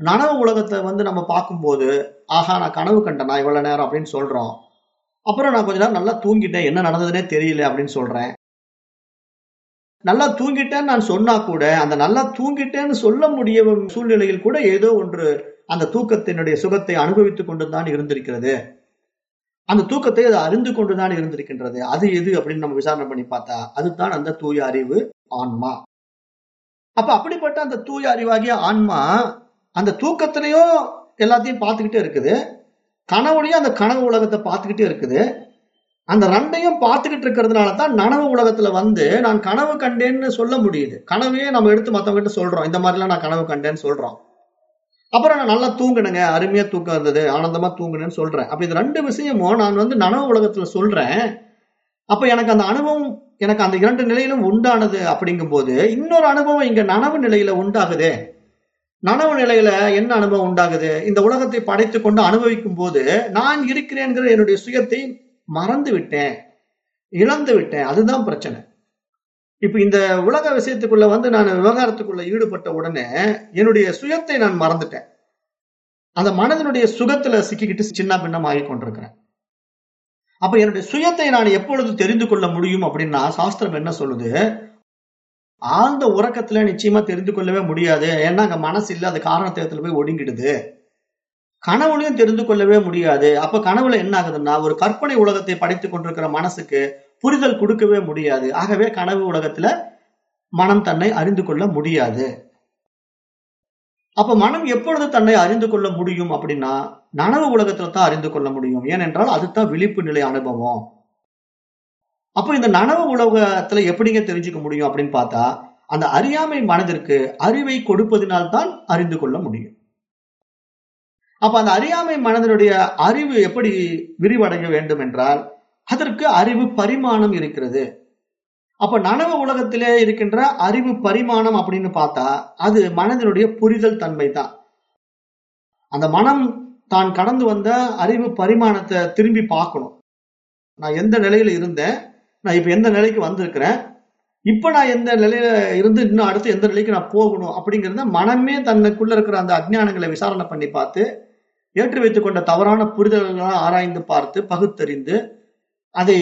நனவு உலகத்தை வந்து நம்ம பார்க்கும்போது ஆஹா நான் கனவு கண்டேனா இவ்வளவு நேரம் அப்படின்னு சொல்றோம். அப்புறம் நான் கொஞ்ச நேரம் நல்லா தூங்கிட்டேன். என்ன நடந்ததுன்னே தெரியல அப்படின்னு சொல்றேன். நல்லா தூங்கிட்டேன்னு நான் சொன்னா கூட அந்த நல்லா தூங்கிட்டேன்னு சொல்ல முடிய சூழ்நிலையில் கூட ஏதோ ஒன்று அந்த தூக்கத்தினுடைய சுகத்தை அனுபவித்துக் கொண்டு தான் இருந்திருக்கிறது. அந்த தூக்கத்தை அது அறிந்து கொண்டுதான் இருந்திருக்கின்றது. அது எது அப்படின்னு நம்ம விசாரணை பண்ணி பார்த்தா அதுதான் அந்த தூய அறிவு ஆன்மா. அப்ப அப்படிப்பட்ட அந்த தூய அறிவாகிய ஆன்மா அந்த தூக்கத்திலையும் எல்லாத்தையும் பார்த்துக்கிட்டே இருக்குது. கனவுலையும் அந்த கனவு உலகத்தை பார்த்துக்கிட்டே இருக்குது. அந்த ரெண்டையும் பார்த்துக்கிட்டு இருக்கிறதுனால தான் நனவு உலகத்துல வந்து நான் கனவு கண்டேன்னு சொல்ல முடியுது. கனவையே நம்ம எடுத்து மற்றவங்கிட்ட கிட்ட சொல்றோம். இந்த மாதிரிலாம் நான் கனவு கண்டேன்னு சொல்றோம். அப்புறம் நான் நல்லா தூங்கினுங்க. அருமையா தூக்கம் இருந்தது. ஆனந்தமா தூங்கினேன்னு சொல்றேன். அப்ப இது ரெண்டு விஷயமும் நான் வந்து நனவு உலகத்துல சொல்றேன். அப்ப எனக்கு அந்த அனுபவம் எனக்கு அந்த இரண்டு நிலையிலும் உண்டானது அப்படிங்கும் போது இன்னொரு அனுபவம் இங்க நனவு நிலையில உண்டாகுதே. நனவு நிலையில என்ன அனுபவம் உண்டாகுது? இந்த உலகத்தை படைத்து கொண்டு அனுபவிக்கும் போது நான் இருக்கிறேங்கிற என்னுடைய சுயத்தை மறந்து விட்டேன் இழந்து விட்டேன் அதுதான் பிரச்சனை. இப்ப இந்த உலக விஷயத்துக்குள்ள வந்து நான் விவகாரத்துக்குள்ள ஈடுபட்ட உடனே என்னுடைய சுயத்தை நான் மறந்துட்டேன். அந்த மனதினுடைய சுகத்துல சிக்கிக்கிட்டு சின்ன பின்னம் ஆகி கொண்டிருக்கிறேன். அப்ப என்னுடைய சுயத்தை நான் எப்பொழுது தெரிந்து கொள்ள முடியும் அப்படின்னா சாஸ்திரம் என்ன சொல்லுது? ஆழ்ந்த உறக்கத்துல நிச்சயமா தெரிந்து கொள்ளவே முடியாது. ஏன்னா அங்க மனசு இல்ல அது காரணத்தேகத்துல போய் ஒடுங்கிடுது. கனவுலையும் தெரிந்து கொள்ளவே முடியாது. அப்ப கனவுல என்ன ஆகுதுன்னா ஒரு கற்பனை உலகத்தை படைத்துக் கொண்டிருக்கிற மனசுக்கு புரிதல் கொடுக்கவே முடியாது. ஆகவே கனவு உலகத்துல மனம் தன்னை அறிந்து கொள்ள முடியாது. அப்ப மனம் எப்பொழுது தன்னை அறிந்து கொள்ள முடியும் அப்படின்னா நனவு உலகத்துல தான் அறிந்து கொள்ள முடியும். ஏனென்றால் அதுதான் விழிப்பு நிலை அனுபவம். அப்ப இந்த நனவு உலகத்துல எப்படிங்க தெரிஞ்சுக்க முடியும் அப்படின்னு பார்த்தா அந்த அறியாமை மனதிற்கு அறிவை கொடுப்பதினால்தான் அறிந்து கொள்ள முடியும். அப்ப அந்த அறியாமை மனதனுடைய அறிவு எப்படி விரிவடைய வேண்டும் என்றால் அதற்கு அறிவு பரிமாணம் இருக்கிறது. அப்ப நனவு உலகத்திலே இருக்கின்ற அறிவு பரிமாணம் அப்படின்னு பார்த்தா அது மனதினுடைய புரிதல் தன்மை தான் அந்த மனம் தான் கடந்து வந்த அறிவு பரிமாணத்தை திரும்பி பார்க்கணும். நான் எந்த நிலையில இருந்தேன்? நான் இப்ப எந்த நிலைக்கு வந்திருக்கிறேன்? இப்ப நான் எந்த நிலையில இருந்து இன்னும் அடுத்து எந்த நிலைக்கு நான் போகணும் அப்படிங்கிறத மனமே தன்னுக்குள்ள இருக்கிற அந்த அஜ்ஞானங்களை விசாரணை பண்ணி பார்த்து ஏற்றி வைத்துக் கொண்ட தவறான புரிதல்களை ஆராய்ந்து பார்த்து பகுத்தறிந்து அதை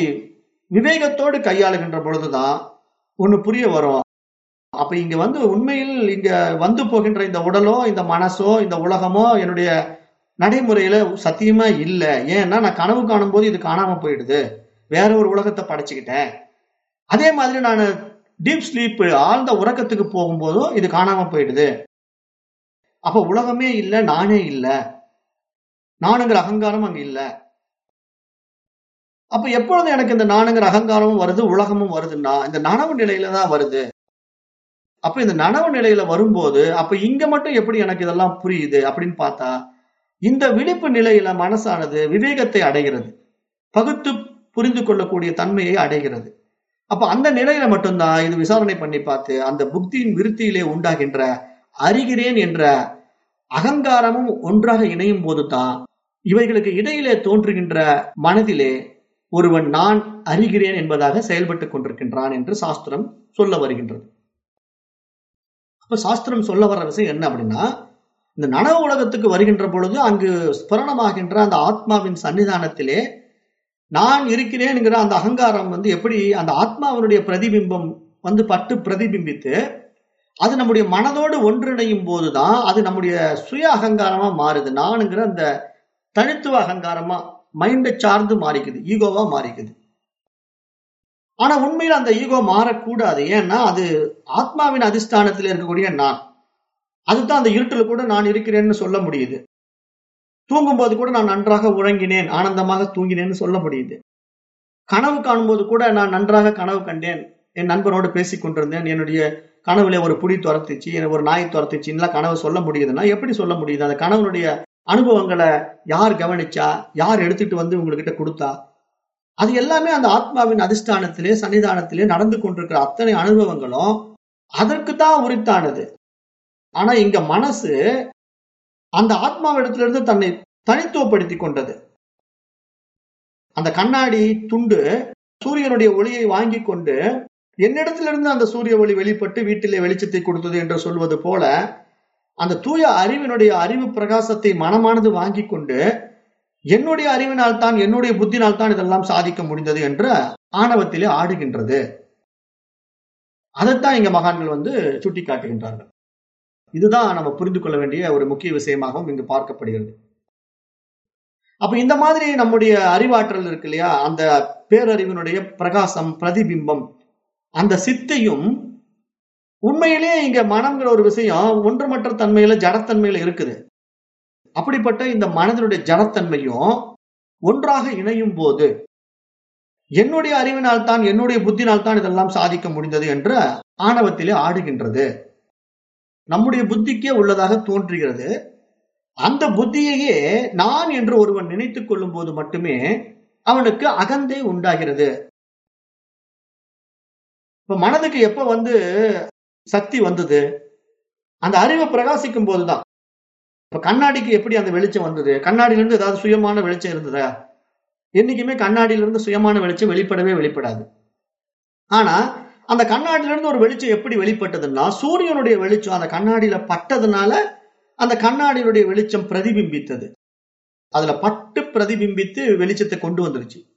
விவேகத்தோடு கையாளுகின்ற பொழுதுதான் ஒண்ணு புரிய வரும். அப்ப இங்க வந்து உண்மையில் இங்க வந்து போகின்ற இந்த உடலோ இந்த மனசோ இந்த உலகமோ என்னுடைய நடைமுறையில சத்தியமா இல்லை. ஏன்னா நான் கனவு காணும் போது இது காணாம போயிடுது. வேற ஒரு உலகத்தை படைச்சுக்கிட்டேன். அதே மாதிரி நான் டீப் ஸ்லீப் ஆழ்ந்த உறக்கத்துக்கு போகும்போதும் இது காணாம போயிடுது. அப்ப உலகமே இல்லை நானே இல்லை. நானுங்கிற அகங்காரம் அங்க இல்லை. அப்ப எப்பொழுது எனக்கு இந்த நானுங்கிற அகங்காரமும் வருது உலகமும் வருதுன்னா இந்த நனவு நிலையில தான் வருது. அப்ப இந்த நனவு நிலையில வரும்போது அப்ப இங்க மட்டும் எப்படி எனக்கு இதெல்லாம் புரியுது அப்படின்னு பார்த்தா இந்த விழிப்பு நிலையில மனசானது விவேகத்தை அடைகிறது. பகுத்து புரிந்து கொள்ளக்கூடிய தன்மையை அடைகிறது. அப்ப அந்த நிலையில மட்டும்தான் இது விசாரணை பண்ணி பார்த்து அந்த புக்தியின் விருத்தியிலே உண்டாகின்ற அறிகிறேன் என்ற அகங்காரமும் ஒன்றாக இணையும் போதுதான் இவைகளுக்கு இடையிலே தோன்றுகின்ற மனதிலே ஒருவன் நான் அறிகிறேன் என்பதாக செயல்பட்டுக் கொண்டிருக்கின்றான் என்று சாஸ்திரம் சொல்ல வருகின்றது. அப்ப சாஸ்திரம் சொல்ல வர்ற விஷயம் என்ன அப்படின்னா இந்த நனவு உலகத்துக்கு வருகின்ற பொழுது அங்கு ஸ்பரணமாகின்ற அந்த ஆத்மாவின் சன்னிதானத்திலே நான் இருக்கிறேன்ங்கிற அந்த அகங்காரம் வந்து எப்படி அந்த ஆத்மாவினுடைய பிரதிபிம்பம் வந்து பட்டு பிரதிபிம்பித்து அது நம்முடைய மனதோடு ஒன்றிணையும் போதுதான் அது நம்முடைய சுய அகங்காரமா மாறுது. நானுங்கிற அந்த தனித்துவ அகங்காரமா மைண்டை சார்ந்து மாறிக்குது ஈகோவா மாறிக்குது. ஆனா உண்மையில் அந்த ஈகோ மாறக்கூடாது. ஏன்னா அது ஆத்மாவின் அதிஸ்தானத்தில் இருக்கக்கூடிய நான். அதுதான் அந்த இருட்டில் கூட நான் இருக்கிறேன்னு சொல்ல முடியுது. தூங்கும்போது கூட நான் நன்றாக உறங்கினேன் ஆனந்தமாக தூங்கினேன்னு சொல்ல முடியுது. கனவு காணும்போது கூட நான் நன்றாக கனவு கண்டேன் என் நண்பனோடு பேசிக் கொண்டிருந்தேன் என்னுடைய கனவுல ஒரு புடி துரத்துச்சு ஒரு நாய் துரத்துச்சுன்னா கனவு சொல்ல முடியுதுன்னா எப்படி சொல்ல முடியுது? அந்த கனவுனுடைய அனுபவங்களை யார் கவனிச்சா யார் எடுத்துட்டு வந்து உங்ககிட்ட கொடுத்தா அது எல்லாமே அந்த ஆத்மாவின் அதிஷ்டானத்திலே சன்னிதானத்திலே நடந்து கொண்டிருக்கிற அத்தனை அனுபவங்களும் அதற்கு தான் உரித்தானது. ஆனா இங்க மனசு அந்த ஆத்மாவிடத்திலிருந்து தன்னை தனித்துவப்படுத்தி கொண்டது. அந்த கண்ணாடி துண்டு சூரியனுடைய ஒளியை வாங்கி கொண்டு என்னிடத்திலிருந்து அந்த சூரிய ஒளி வெளிப்பட்டு வீட்டிலே வெளிச்சத்தை கொடுத்தது என்று சொல்வது போல அந்த தூய அறிவினுடைய அறிவு பிரகாசத்தை மனமானது வாங்கி கொண்டு என்னுடைய அறிவினால் தான் என்னுடைய புத்தினால் தான் இதெல்லாம் சாதிக்க முடிந்தது என்ற ஆணவத்திலே ஆடுகின்றது. அதைத்தான் இங்க மகான்கள் வந்து சுட்டி காட்டுகின்றார்கள் இதுதான் நம்ம புரிந்து கொள்ள வேண்டிய ஒரு முக்கிய விஷயமாகவும் இங்கு பார்க்கப்படுகிறது. அப்ப இந்த மாதிரி நம்முடைய அறிவாற்றல் இருக்கு இல்லையா? அந்த பேரறிவினுடைய பிரகாசம் பிரதிபிம்பம் அந்த சித்தையும் உண்மையிலேயே இங்க மனம்ங்கிற ஒரு விஷயம் ஒன்றுமற்ற தன்மையில ஜடத்தன்மையில இருக்குது. அப்படிப்பட்ட இந்த மனதினுடைய ஜடத்தன்மையும் ஒன்றாக இணையும் போது என்னுடைய அறிவினால் தான் என்னுடைய புத்தினால் தான் இதெல்லாம் சாதிக்க முடிந்தது என்ற ஆணவத்திலே ஆடுகின்றது. நம்முடைய புத்திக்கே உள்ளதாக தோன்றுகிறது. அந்த புத்தியையே நான் என்று ஒருவன் நினைத்துக் கொள்ளும் போது மட்டுமே அவனுக்கு அகந்தை உண்டாகிறது. இப்ப மனதுக்கு எப்ப வந்து சக்தி வந்தது. அந்த அறிவை பிரகாசிக்கும் போதுதான். இப்ப கண்ணாடிக்கு எப்படி அந்த வெளிச்சம் வந்தது? கண்ணாடியில இருந்து ஏதாவது சுயமான வெளிச்சம் இருந்ததா? என்னைக்குமே கண்ணாடியில இருந்து சுயமான வெளிச்சம் வெளிப்படவே வெளிப்படாது. ஆனா அந்த கண்ணாடியில இருந்து ஒரு வெளிச்சம் எப்படி வெளிப்பட்டதுன்னா சூரியனுடைய வெளிச்சம் அந்த கண்ணாடியில பட்டதுனால அந்த கண்ணாடியினுடைய வெளிச்சம் பிரதிபிம்பித்தது. அதுல பட்டு பிரதிபிம்பித்து வெளிச்சத்தை கொண்டு வந்துருச்சு.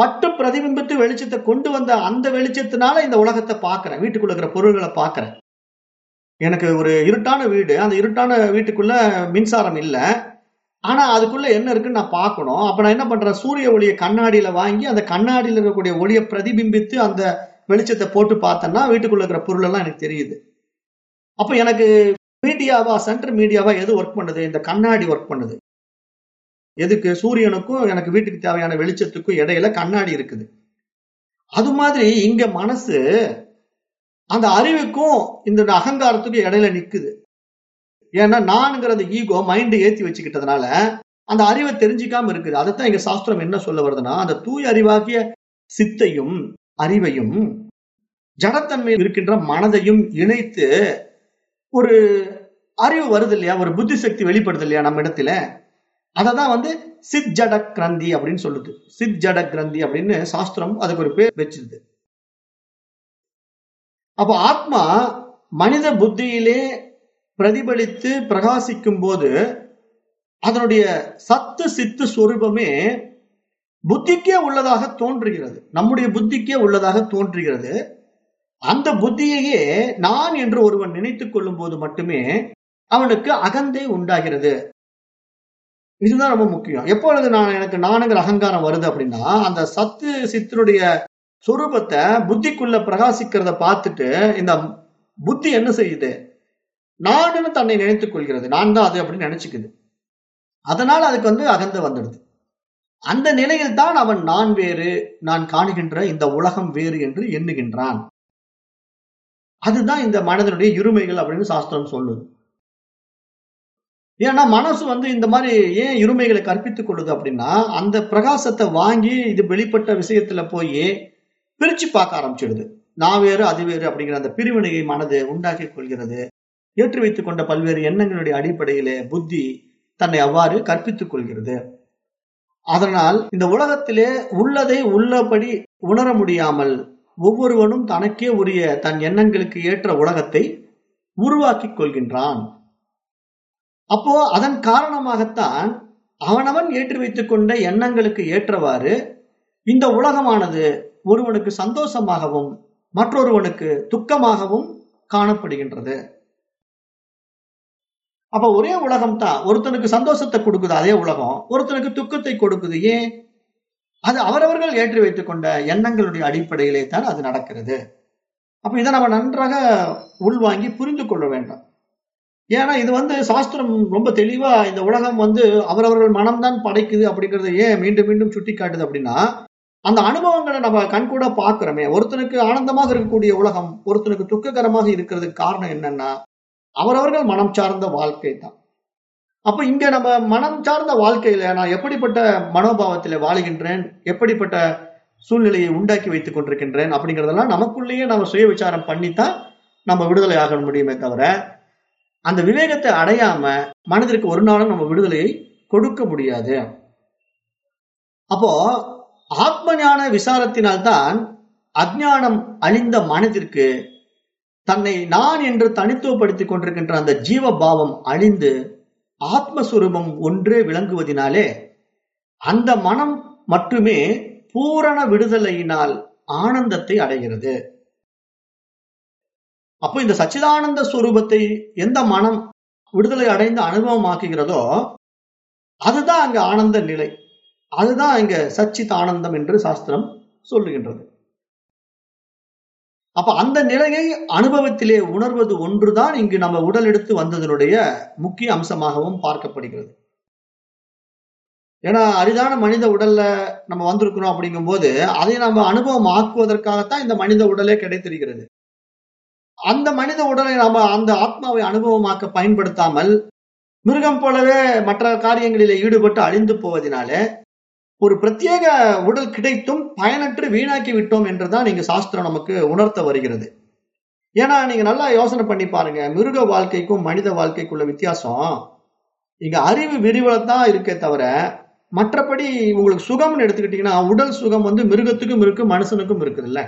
மட்டும் பிரதிபிம்பித்து வெளிச்சத்தை கொண்டு வந்த அந்த வெளிச்சத்தினால இந்த உலகத்தை பார்க்குறேன். வீட்டுக்குள்ள இருக்கிற பொருள்களை பார்க்குறேன். எனக்கு ஒரு இருட்டான வீடு. அந்த இருட்டான வீட்டுக்குள்ள மின்சாரம் இல்லை. ஆனா அதுக்குள்ள என்ன இருக்குன்னு நான் பார்க்கணும். அப்ப நான் என்ன பண்றேன்? சூரிய ஒளியை கண்ணாடியில வாங்கி அந்த கண்ணாடியில் இருக்கக்கூடிய ஒளியை பிரதிபிம்பித்து அந்த வெளிச்சத்தை போட்டு பார்த்தேன்னா வீட்டுக்குள்ள இருக்கிற பொருளெல்லாம் எனக்கு தெரியுது. அப்ப எனக்கு மீடியாவா சென்ட்ரல் மீடியாவா எது ஒர்க் பண்ணுது? இந்த கண்ணாடி ஒர்க் பண்ணுது. எதுக்கு? சூரியனுக்கும் எனக்கு வீட்டுக்கு தேவையான வெளிச்சத்துக்கும் இடையில கண்ணாடி இருக்குது. அது மாதிரி இங்க மனசு அந்த அறிவுக்கும் இந்த அகங்காரத்துக்கும் இடையில நிக்குது. ஏன்னா நானுங்கிறது ஈகோ மைண்டு ஏத்தி வச்சுக்கிட்டதுனால அந்த அறிவை தெரிஞ்சிக்காம இருக்குது. அதைத்தான் இங்க சாஸ்திரம் என்ன சொல்ல வருதுன்னா அந்த தூய் அறிவாகிய சித்தையும் அறிவையும் ஜடத்தன்மை இருக்கின்ற மனதையும் இணைத்து ஒரு அறிவு வருது இல்லையா? ஒரு புத்தி சக்தி வெளிப்படுது இல்லையா நம்ம இடத்துல? அததான் வந்து சித் ஜட கிரந்தி அப்படின்னு சொல்லுது. சித் ஜட கிரந்தி அப்படின்னு சாஸ்திரம் அதுக்கு ஒரு பேர் வச்சிருது. அப்போ ஆத்மா மனித புத்தியிலே பிரதிபலித்து பிரகாசிக்கும் போது அதனுடைய சத்து சித்து சொரூபமே புத்திக்கே உள்ளதாக தோன்றுகிறது. நம்முடைய புத்திக்கே உள்ளதாக தோன்றுகிறது. அந்த புத்தியையே நான் என்று ஒருவன் நினைத்துக் கொள்ளும் போது மட்டுமே அவனுக்கு அகந்தை உண்டாகிறது. இதுதான் ரொம்ப முக்கியம். எப்பொழுது நான் எனக்கு நானுங்கிற அகங்காரம் வருது அப்படின்னா அந்த சத்து சித்தனுடைய சொரூபத்தை புத்திக்குள்ள பிரகாசிக்கிறத பார்த்துட்டு இந்த புத்தி என்ன செய்யுது? நானுன்னு தன்னை நினைத்துக் கொள்கிறது. நான் தான் அது அப்படின்னு நினைச்சுக்குது. அதனால அதுக்கு வந்து அகந்த வந்துடுது. அந்த நிலையில் தான் அவன் நான் வேறு நான் காணுகின்ற இந்த உலகம் வேறு என்று எண்ணுகின்றான். அதுதான் இந்த மனதனுடைய இருமைகள் அப்படின்னு சாஸ்திரம் சொல்லுது. ஏன்னா மனசு வந்து இந்த மாதிரி ஏன் இருமைகளை கற்பித்துக் கொள்ளுது அப்படின்னா அந்த பிரகாசத்தை வாங்கி இது வெளிப்பட்ட விஷயத்துல போய் பிரிச்சு பார்க்க ஆரம்பிச்சிடுது. நான் வேறு அது வேறு அப்படிங்கிற அந்த பிரிவினையை மனது உண்டாக்கி கொள்கிறது. ஏற்றி வைத்துக் கொண்ட பல்வேறு எண்ணங்களுடைய அடிப்படையிலே புத்தி தன்னை அவ்வாறு கற்பித்துக் கொள்கிறது. அதனால் இந்த உலகத்திலே உள்ளதை உள்ளபடி உணர முடியாமல் ஒவ்வொருவனும் தனக்கே உரிய தன் எண்ணங்களுக்கு ஏற்ற உலகத்தை உருவாக்கிக் கொள்கின்றான். அப்போ அதன் காரணமாகத்தான் அவனவன் ஏற்றி வைத்துக் கொண்ட எண்ணங்களுக்கு ஏற்றவாறு இந்த உலகமானது ஒருவனுக்கு சந்தோஷமாகவும் மற்றொருவனுக்கு துக்கமாகவும் காணப்படுகின்றது. அப்ப ஒரே உலகம் தான் ஒருத்தனுக்கு சந்தோஷத்தை கொடுக்குது அதே உலகம். ஒருத்தனுக்கு துக்கத்தை கொடுக்குது ஏன்? அது அவரவர்கள் ஏற்றி வைத்துக் கொண்ட எண்ணங்களுடைய அடிப்படையிலே தான் அது நடக்கிறது. அப்ப இதை நம்ம நன்றாக உள்வாங்கி புரிந்து கொள்ள வேண்டும். ஏன்னா இது வந்து சாஸ்திரம் ரொம்ப தெளிவா இந்த உலகம் வந்து அவரவர்கள் மனம்தான் படைக்குது அப்படிங்கறத ஏன் மீண்டும் மீண்டும் சுட்டி காட்டுது அப்படின்னா அந்த அனுபவங்களை நம்ம கண்கூட பாக்குறோமே ஒருத்தனுக்கு ஆனந்தமாக இருக்கக்கூடிய உலகம் ஒருத்தனுக்கு துக்ககரமாக இருக்கிறதுக்கு காரணம் என்னன்னா அவரவர்கள் மனம் சார்ந்த வாழ்க்கை தான். அப்ப இங்க நம்ம மனம் சார்ந்த வாழ்க்கையில நான் எப்படிப்பட்ட மனோபாவத்தில வாழுகின்றேன் எப்படிப்பட்ட சூழ்நிலையை உண்டாக்கி வைத்துக் கொண்டிருக்கின்றேன் அப்படிங்கறதெல்லாம் நமக்குள்ளேயே நம்ம சுய விசாரம் பண்ணித்தான் நம்ம விடுதலை ஆக முடியுமே தவிர அந்த விவேகத்தை அடையாம மனதிற்கு ஒரு நாளும் நம்ம விடுதலையை கொடுக்க முடியாது. அப்போ ஆத்ம ஞான விசாரத்தினால்தான் அஜானம் அழிந்த மனதிற்கு தன்னை நான் என்று தனித்துவப்படுத்திக் கொண்டிருக்கின்ற அந்த ஜீவ பாவம் அழிந்து ஆத்மஸ்வரூபம் ஒன்றே விளங்குவதினாலே அந்த மனம் மட்டுமே பூரண விடுதலையினால் ஆனந்தத்தை அடைகிறது. அப்போ இந்த சச்சிதானந்த ஸ்வரூபத்தை எந்த மனம் விடுதலை அடைந்து அனுபவமாக்குகிறதோ அதுதான் அங்க ஆனந்த நிலை. அதுதான் இங்க சச்சித் ஆனந்தம் என்று சாஸ்திரம் சொல்லுகின்றது. அப்ப அந்த நிலையை அனுபவத்திலே உணர்வது ஒன்றுதான் இங்கு நம்ம உடல் எடுத்து வந்ததனுடைய முக்கிய அம்சமாகவும் பார்க்கப்படுகிறது. ஏன்னா அரிதான மனித உடல்ல நம்ம வந்திருக்கிறோம் அப்படிங்கும் போது அதை நம்ம அனுபவம் ஆக்குவதற்காகத்தான் இந்த மனித உடலே கிடைத்திருக்கிறது. அந்த மனித உடலை நாம அந்த ஆத்மாவை அனுபவமாக்க பயன்படுத்தாமல் மிருகம் போலவே மற்ற காரியங்களிலே ஈடுபட்டு அழிந்து போவதனாலே ஒரு பிரத்யேக உடல் கிடைத்தும் பயனற்று வீணாக்கி விட்டோம் என்றுதான் நீங்க சாஸ்திரம் நமக்கு உணர்த்த வருகிறது. ஏன்னா நீங்க நல்லா யோசனை பண்ணி பாருங்க. மிருக வாழ்க்கைக்கும் மனித வாழ்க்கைக்குள்ள வித்தியாசம். இங்க அறிவு விரிவலத்தான் இருக்கே தவிர மற்றபடி உங்களுக்கு சுகம்னு எடுத்துக்கிட்டீங்கன்னா உடல் சுகம் வந்து மிருகத்துக்கும் இருக்கு மனுஷனுக்கும் இருக்குது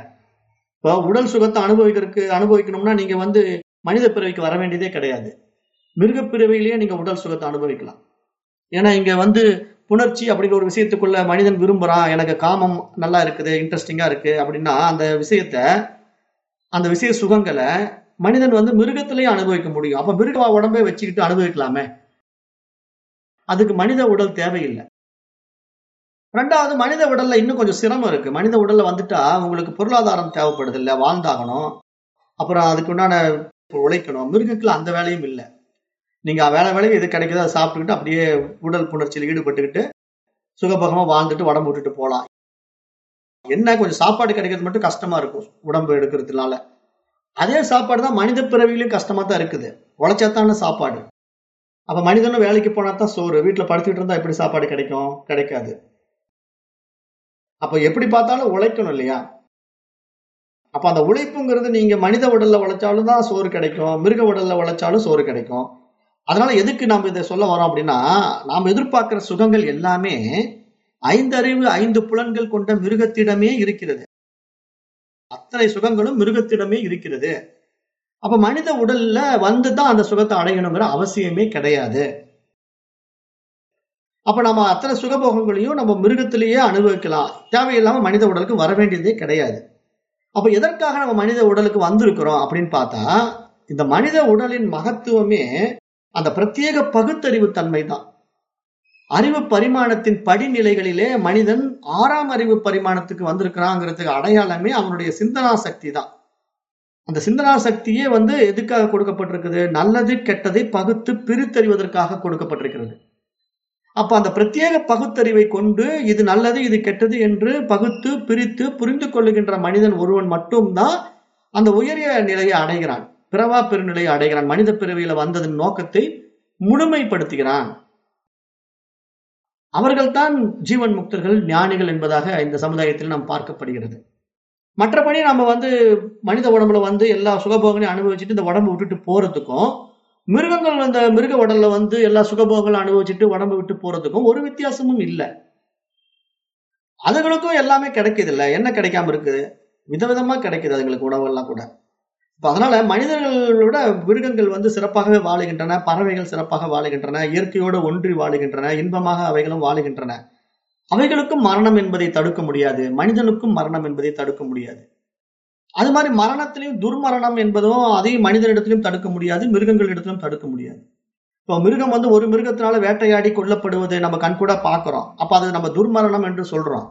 இப்போ உடல் சுகத்தை அனுபவிக்கிறதுக்கு அனுபவிக்கணும்னா நீங்க வந்து மனித பிறவிக்கு வர வேண்டியதே கிடையாது. மிருக நீங்க உடல் சுகத்தை அனுபவிக்கலாம். ஏன்னா இங்க வந்து புணர்ச்சி அப்படிங்கிற ஒரு விஷயத்துக்குள்ள மனிதன் விரும்புறான். எனக்கு காமம் நல்லா இருக்குது இன்ட்ரெஸ்டிங்கா இருக்கு அப்படின்னா அந்த விஷயத்த அந்த விஷய சுகங்களை மனிதன் வந்து மிருகத்திலேயே அனுபவிக்க முடியும். அப்ப மிருக உடம்பை வச்சுக்கிட்டு அனுபவிக்கலாமே. அதுக்கு மனித உடல் தேவையில்லை. ரெண்டாவது மனித உடல்ல இன்னும் கொஞ்சம் சிரமம் இருக்கு. மனித உடல்ல வந்துட்டா உங்களுக்கு பொருளாதாரம் தேவைப்படுது இல்ல வாழ்ந்தாகணும். அப்புறம் அதுக்கு உண்டான உழைக்கணும். மிருகத்துல அந்த வேலையும் இல்லை. நீங்க வேலை வேலைக்கு எது கிடைக்குதோ அதை சாப்பிட்டுக்கிட்டு அப்படியே உடல் புணர்ச்சியில் ஈடுபட்டுக்கிட்டு சுகபகமா வாழ்ந்துட்டு உடம்பு விட்டுட்டு போகலாம். என்ன கொஞ்சம் சாப்பாடு கிடைக்கிறது மட்டும் கஷ்டமா இருக்கும் உடம்பு எடுக்கிறதுனால. அதே சாப்பாடு தான் மனித பிறவிலையும் கஷ்டமா தான் இருக்குது. உழைச்சாத்தான சாப்பாடு. அப்ப மனிதனும் வேலைக்கு போனா தான் சோறு. வீட்டுல படுத்துக்கிட்டு இருந்தா எப்படி சாப்பாடு கிடைக்கும்? கிடைக்காது. அப்ப எப்படி பார்த்தாலும் உழைக்கணும் இல்லையா? அப்ப அந்த உழைப்புங்கிறது நீங்க மனித உடல்ல உழைச்சாலும் தான் சோறு கிடைக்கும் மிருக உடல்ல உழைச்சாலும் சோறு கிடைக்கும். அதனால எதுக்கு நாம் இதை சொல்ல வரோம் அப்படின்னா நாம் எதிர்பார்க்கிற சுகங்கள் எல்லாமே ஐந்தறிவு ஐந்து புலன்கள் கொண்ட மிருகத்திடமே இருக்கிறது. அத்தனை சுகங்களும் மிருகத்திடமே இருக்கிறது. அப்ப மனித உடல்ல வந்து தான் அந்த சுகத்தை அடையணுங்கிற அவசியமே கிடையாது. அப்ப நம்ம அத்தனை சுகபோகங்களையும் நம்ம மிருகத்திலேயே அனுபவிக்கலாம். தேவையில்லாம மனித உடலுக்கு வர வேண்டியதே கிடையாது. அப்ப எதற்காக நம்ம மனித உடலுக்கு வந்திருக்கிறோம் அப்படின்னு பார்த்தா இந்த மனித உடலின் மகத்துவமே அந்த பிரத்யேக பகுத்தறிவு தன்மை தான் அறிவு பரிமாணத்தின் படிநிலைகளிலே மனிதன் ஆறாம் அறிவு பரிமாணத்துக்கு வந்திருக்கிறாங்கிறதுக்கு அடையாளமே அவனுடைய சிந்தனா சக்தி தான் அந்த சிந்தனா சக்தியே வந்து எதுக்காக கொடுக்கப்பட்டிருக்குது? நல்லது கெட்டதை பகுத்து பிரித்தறிவதற்காக கொடுக்கப்பட்டிருக்கிறது. அப்ப அந்த பிரத்யேக பகுத்தறிவை கொண்டு இது நல்லது இது கெட்டது என்று பகுத்து பிரித்து புரிந்து கொள்ளுகின்ற மனிதன் ஒருவன் மட்டும்தான் அந்த உயரிய நிலையை அடைகிறான். பிறவா பெருநிலையை அடைகிறான். மனித பிறவியில வந்ததன் நோக்கத்தை முழுமைப்படுத்துகிறான். அவர்கள்தான் ஜீவன் முக்தர்கள் ஞானிகள் என்பதாக இந்த சமுதாயத்தில் நாம் பார்க்கப்படுகிறது. மற்றபடி நம்ம வந்து மனித உடம்புல வந்து எல்லா சுகபோகனையும் அனுபவிச்சுட்டு இந்த உடம்பு விட்டுட்டு போறதுக்கும் மிருகங்கள் அந்த மிருக உடல்ல வந்து எல்லா சுகபோகங்களும் அனுபவிச்சுட்டு உடம்பு விட்டு போறதுக்கும் ஒரு வித்தியாசமும் இல்லை. அதுகளுக்கும் எல்லாமே கிடைக்குது இல்ல. என்ன கிடைக்காம இருக்குது? விதவிதமா கிடைக்குது அதுங்களுக்கு உணவெல்லாம் கூட. இப்போ அதனால மனிதர்களோட மிருகங்கள் வந்து சிறப்பாகவே வாழுகின்றன பறவைகள் சிறப்பாக வாழுகின்றன இயற்கையோடு ஒன்றி வாழுகின்றன இன்பமாக அவைகளும் வாழுகின்றன. அவைகளுக்கும் மரணம் என்பதை தடுக்க முடியாது. மனிதனுக்கும் மரணம் என்பதை தடுக்க முடியாது. அது மாதிரி மரணத்திலையும் துர்மரணம் என்பதும் அதையும் மனிதனிடத்திலும் தடுக்க முடியாது மிருகங்களிடத்திலும் தடுக்க முடியாது. இப்போ மிருகம் வந்து ஒரு மிருகத்தினால வேட்டையாடி கொல்லப்படுவதை நம்ம கண்கூட பாக்குறோம் அப்ப அது நம்ம துர்மரணம் என்று சொல்றோம்.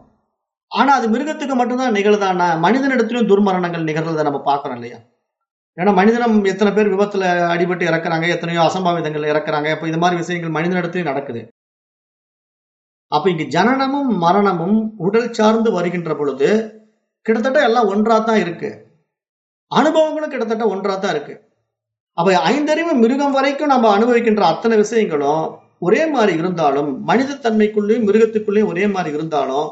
ஆனா அது மிருகத்துக்கு மட்டும்தான் நிகழ்தானா? மனிதனிடத்திலும் துர்மரணங்கள் நிகழ்றதை நம்ம பாக்குறோம் இல்லையா? ஏன்னா மனிதனம் எத்தனை பேர் விபத்துல அடிபட்டு இறக்குறாங்க எத்தனையோ அசம்பாவிதங்கள் இறக்குறாங்க. அப்ப இது மாதிரி விஷயங்கள் மனிதனிடத்திலும் நடக்குது. அப்ப இங்க ஜனனமும் மரணமும் உடல் சார்ந்து வருகின்ற பொழுது கிட்டத்தட்ட எல்லாம் ஒன்றா தான் இருக்கு. அனுபவங்களும் கிட்டத்தட்ட ஒன்றா தான் இருக்கு. அப்ப ஐந்தறிவு மிருகம் வரைக்கும் நம்ம அனுபவிக்கின்ற அத்தனை விஷயங்களும் ஒரே மாதிரி இருந்தாலும் மனித தன்மைக்குள்ளேயும் மிருகத்துக்குள்ளேயும் ஒரே மாதிரி இருந்தாலும்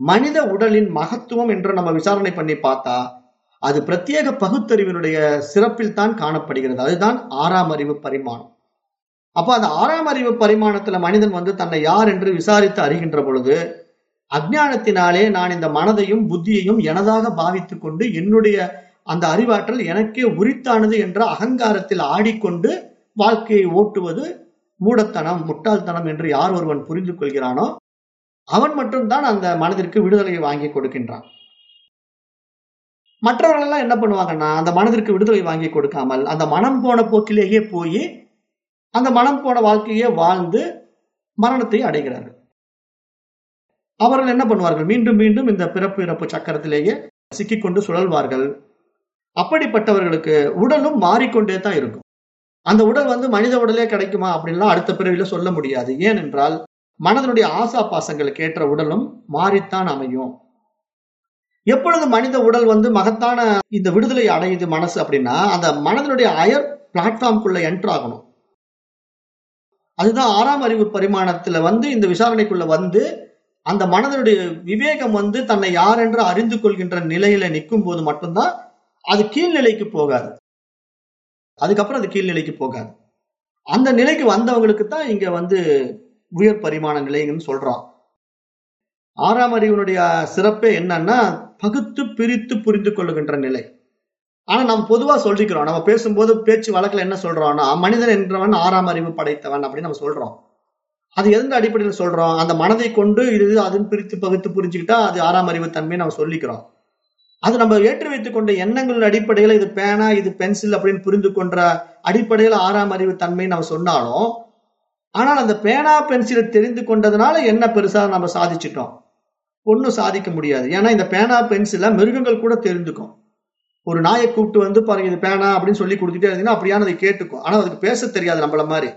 மனித உடலின் மகத்துவம் என்று நம்ம விசாரணை பண்ணி பார்த்தா அது பிரத்யேக பகுத்தறிவினுடைய சிறப்பில் தான் காணப்படுகிறது. அதுதான் ஆறாம் அறிவு பரிமாணம். அப்ப அந்த ஆறாம் அறிவு பரிமாணத்துல மனிதன் வந்து தன்னை யார் என்று விசாரித்து அறிகின்ற பொழுது அஜ்ஞானத்தினாலே நான் இந்த மனதையும் புத்தியையும் எனதாக பாவித்து கொண்டு என்னுடைய அந்த அறிவாற்றல் எனக்கே உரித்தானது என்ற அகங்காரத்தில் ஆடிக்கொண்டு வாழ்க்கையை ஓட்டுவது மூடத்தனம் முட்டாள்தனம் என்று யார் ஒருவன் புரிந்து கொள்கிறானோ அவன் மட்டும்தான் அந்த மனதிற்கு விடுதலையை வாங்கி கொடுக்கின்றான். மற்றவர்கள் எல்லாம் என்ன பண்ணுவாங்கன்னா அந்த மனதிற்கு விடுதலை வாங்கி கொடுக்காமல் அந்த மனம் போன போக்கிலேயே போய் அந்த மனம் போன வாழ்க்கையே வாழ்ந்து மரணத்தை அடைகிறார்கள். அவர்கள் என்ன பண்ணுவார்கள்? மீண்டும் மீண்டும் இந்த பிறப்பு இறப்பு சக்கரத்திலேயே சிக்கிக்கொண்டு சுழல்வார்கள். அப்படிப்பட்டவர்களுக்கு உடலும் மாறிக்கொண்டே தான் இருக்கும். அந்த உடல் வந்து மனித உடலே கிடைக்குமா அப்படின்லாம் அடுத்த பிறவில சொல்ல முடியாது. ஏனென்றால் மனதனுடைய ஆசா பாசங்களுக்கு ஏற்ற உடலும் மாறித்தான் அமையும். எப்பொழுது மனித உடல் வந்து மகத்தான இந்த விடுதலை அடையுது மனசு அப்படின்னா அந்த மனதனுடைய அயர் பிளாட்ஃபார்ம்குள்ள என்ட்ராகணும் ஆகணும். அதுதான் ஆறாம் அறிவு பரிமாணத்துல வந்து இந்த விசாரணைக்குள்ள வந்து அந்த மனதனுடைய விவேகம் வந்து தன்னை யார் என்று அறிந்து கொள்கின்ற நிலையில நிற்கும் போது மட்டும்தான் அது கீழ்நிலைக்கு போகாது. அதுக்கப்புறம் அது கீழ்நிலைக்கு போகாது. அந்த நிலைக்கு வந்தவங்களுக்கு தான் இங்க வந்து உயர் பரிமாண நிலைன்னு சொல்றோம் ஆறாம் அறிவனுடைய சிறப்பே என்னன்னா பகுத்து பிரித்து புரிந்து கொள்ளுகின்ற நிலை. ஆனா நம்ம பொதுவா சொல்லிக்கிறோம். நம்ம பேசும்போது பேச்சு வழக்குல என்ன சொல்றோம்னா மனிதன் என்றவன் ஆறாம் அறிவு படைத்தவன் அப்படின்னு நம்ம சொல்றோம். அது எந்த அடிப்படையில் சொல்றோம்? அந்த மனதை கொண்டு இது அதுன்னு பிரித்து பகுத்து புரிஞ்சுக்கிட்டா அது ஆறாம் அறிவு தன்மையை நம்ம சொல்லிக்கிறோம். அது நம்ம ஏற்றி வைத்துக் கொண்ட எண்ணங்களின் அடிப்படையில இது பேனா இது பென்சில் அப்படின்னு புரிந்து கொண்ட அடிப்படையில ஆறாம் அறிவு தன்மை நம்ம சொன்னாலும் ஆனால் அந்த பேனா பென்சிலை தெரிந்து கொண்டதுனால என்ன பெருசா நம்ம சாதிச்சிட்டோம்? ஒன்றும் சாதிக்க முடியாது. ஏன்னா இந்த பேனா பென்சிலை மிருகங்கள் கூட தெரிந்துக்கும். ஒரு நாயை கூப்பிட்டு வந்து பாருங்க இது பேனா அப்படின்னு சொல்லி கொடுத்துட்டே இருந்தீங்கன்னா அப்படியான அதை கேட்டுக்கும். ஆனால் அதுக்கு பேச தெரியாது நம்மள மாதிரி.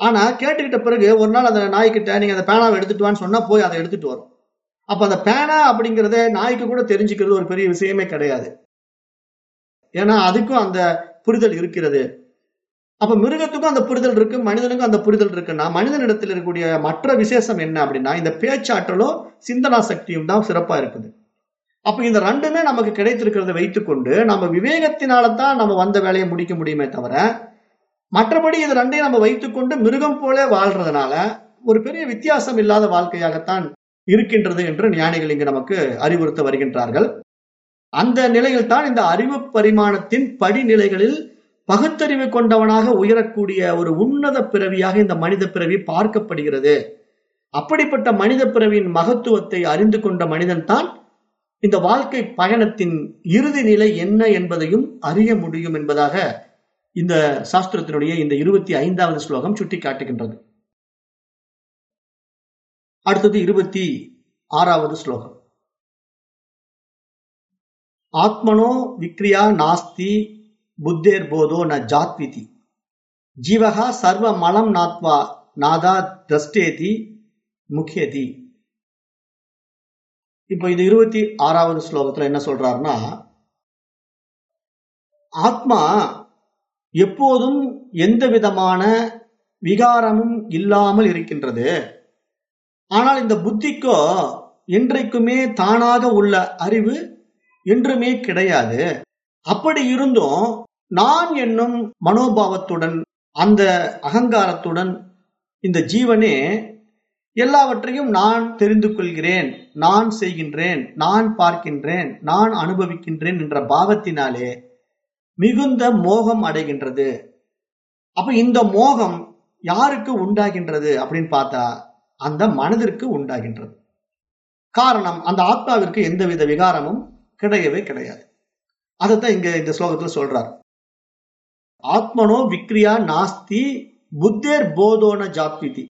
ஆனா கேட்டுக்கிட்ட பிறகு ஒரு நாள் அந்த நாய்க்கிட்ட நீங்க அந்த பேனாவை எடுத்துட்டு வான்னு சொன்னா போய் அதை எடுத்துட்டு வரும். அப்ப அந்த பேனா அப்படிங்கறத நாய்க்கு கூட தெரிஞ்சுக்கிறது ஒரு பெரிய விஷயமே கிடையாது. ஏன்னா அதுக்கும் அந்த புரிதல் இருக்கிறது. அப்ப மிருகத்துக்கும் அந்த புரிதல் இருக்கு மனிதனுக்கும் அந்த புரிதல் இருக்குன்னா மனிதனிடத்தில் இருக்கக்கூடிய மற்ற விசேஷம் என்ன அப்படின்னா இந்த பேச்சாற்றலும் சிந்தனா சக்தியும் தான் சிறப்பா இருக்குது. அப்ப இந்த ரெண்டுமே நமக்கு கிடைத்திருக்கிறத வைத்துக்கொண்டு நம்ம விவேகத்தினால தான் நம்ம வந்த வேலையை முடிக்க முடியுமே தவிர மற்றபடி இது ரெண்டையும் நம்ம வைத்துக்கொண்டு மிருகம் போல வாழ்றதுனால ஒரு பெரிய வித்தியாசம் இல்லாத வாழ்க்கையாகத்தான் இருக்கின்றது என்று ஞானிகள் இங்கு நமக்கு அறிவுறுத்த வருகின்றார்கள். அந்த நிலையில் தான் இந்த அறிவு பரிமாணத்தின் படிநிலைகளில் பகுத்தறிவு கொண்டவனாக உயரக்கூடிய ஒரு உன்னத பிறவியாக இந்த மனித பிறவி பார்க்கப்படுகிறது. அப்படிப்பட்ட மனித பிறவியின் மகத்துவத்தை அறிந்து கொண்ட மனிதன் தான் இந்த வாழ்க்கை பயணத்தின் இறுதி நிலை என்ன என்பதையும் அறிய முடியும் என்பதாக இந்த சாஸ்திரத்தினுடைய இந்த இருபத்தி ஐந்தாவது ஸ்லோகம் சுட்டி காட்டுகின்றது. அடுத்தது இருபத்தி ஆறாவது ஸ்லோகம். ஆத்மனோ விக்ரியா நாஸ்தி புத்தேர் போதோ ந ஜாத்விதி. ஜீவகா சர்வ மலம் நாத்வா நாதா திரஷ்டேதி முக்கியதி இப்போ இது இருபத்தி ஆறாவது ஸ்லோகத்துல என்ன சொல்றாருன்னா ஆத்மா எப்போதும் எந்த விதமான விகாரமும் இல்லாமல் இருக்கின்றது. ஆனால் இந்த புத்திக்கோ என்றைக்குமே தானாக உள்ள அறிவு என்றுமே கிடையாது. அப்படி இருந்தும் நான் என்னும் மனோபாவத்துடன் அந்த அகங்காரத்துடன் இந்த ஜீவனே எல்லாவற்றையும் நான் தெரிந்து கொள்கிறேன் நான் செய்கின்றேன் நான் பார்க்கின்றேன் நான் அனுபவிக்கின்றேன் என்ற பாவத்தினாலே மிகுந்த மோகம் அடைகின்றது. அப்ப இந்த மோகம் யாருக்கு உண்டாகின்றது அப்படின்னு பார்த்தா அந்த மனதிற்கு உண்டாகின்றது. காரணம் அந்த ஆத்மாவிற்கு எந்தவித விகாரமும் கிடையவே கிடையாது. அதைத்தான் இங்க இந்த ஸ்லோகத்துல சொல்றார். ஆத்மனோ விக்ரியா நாஸ்தி புத்தேர் போதோன ஜாத்விதி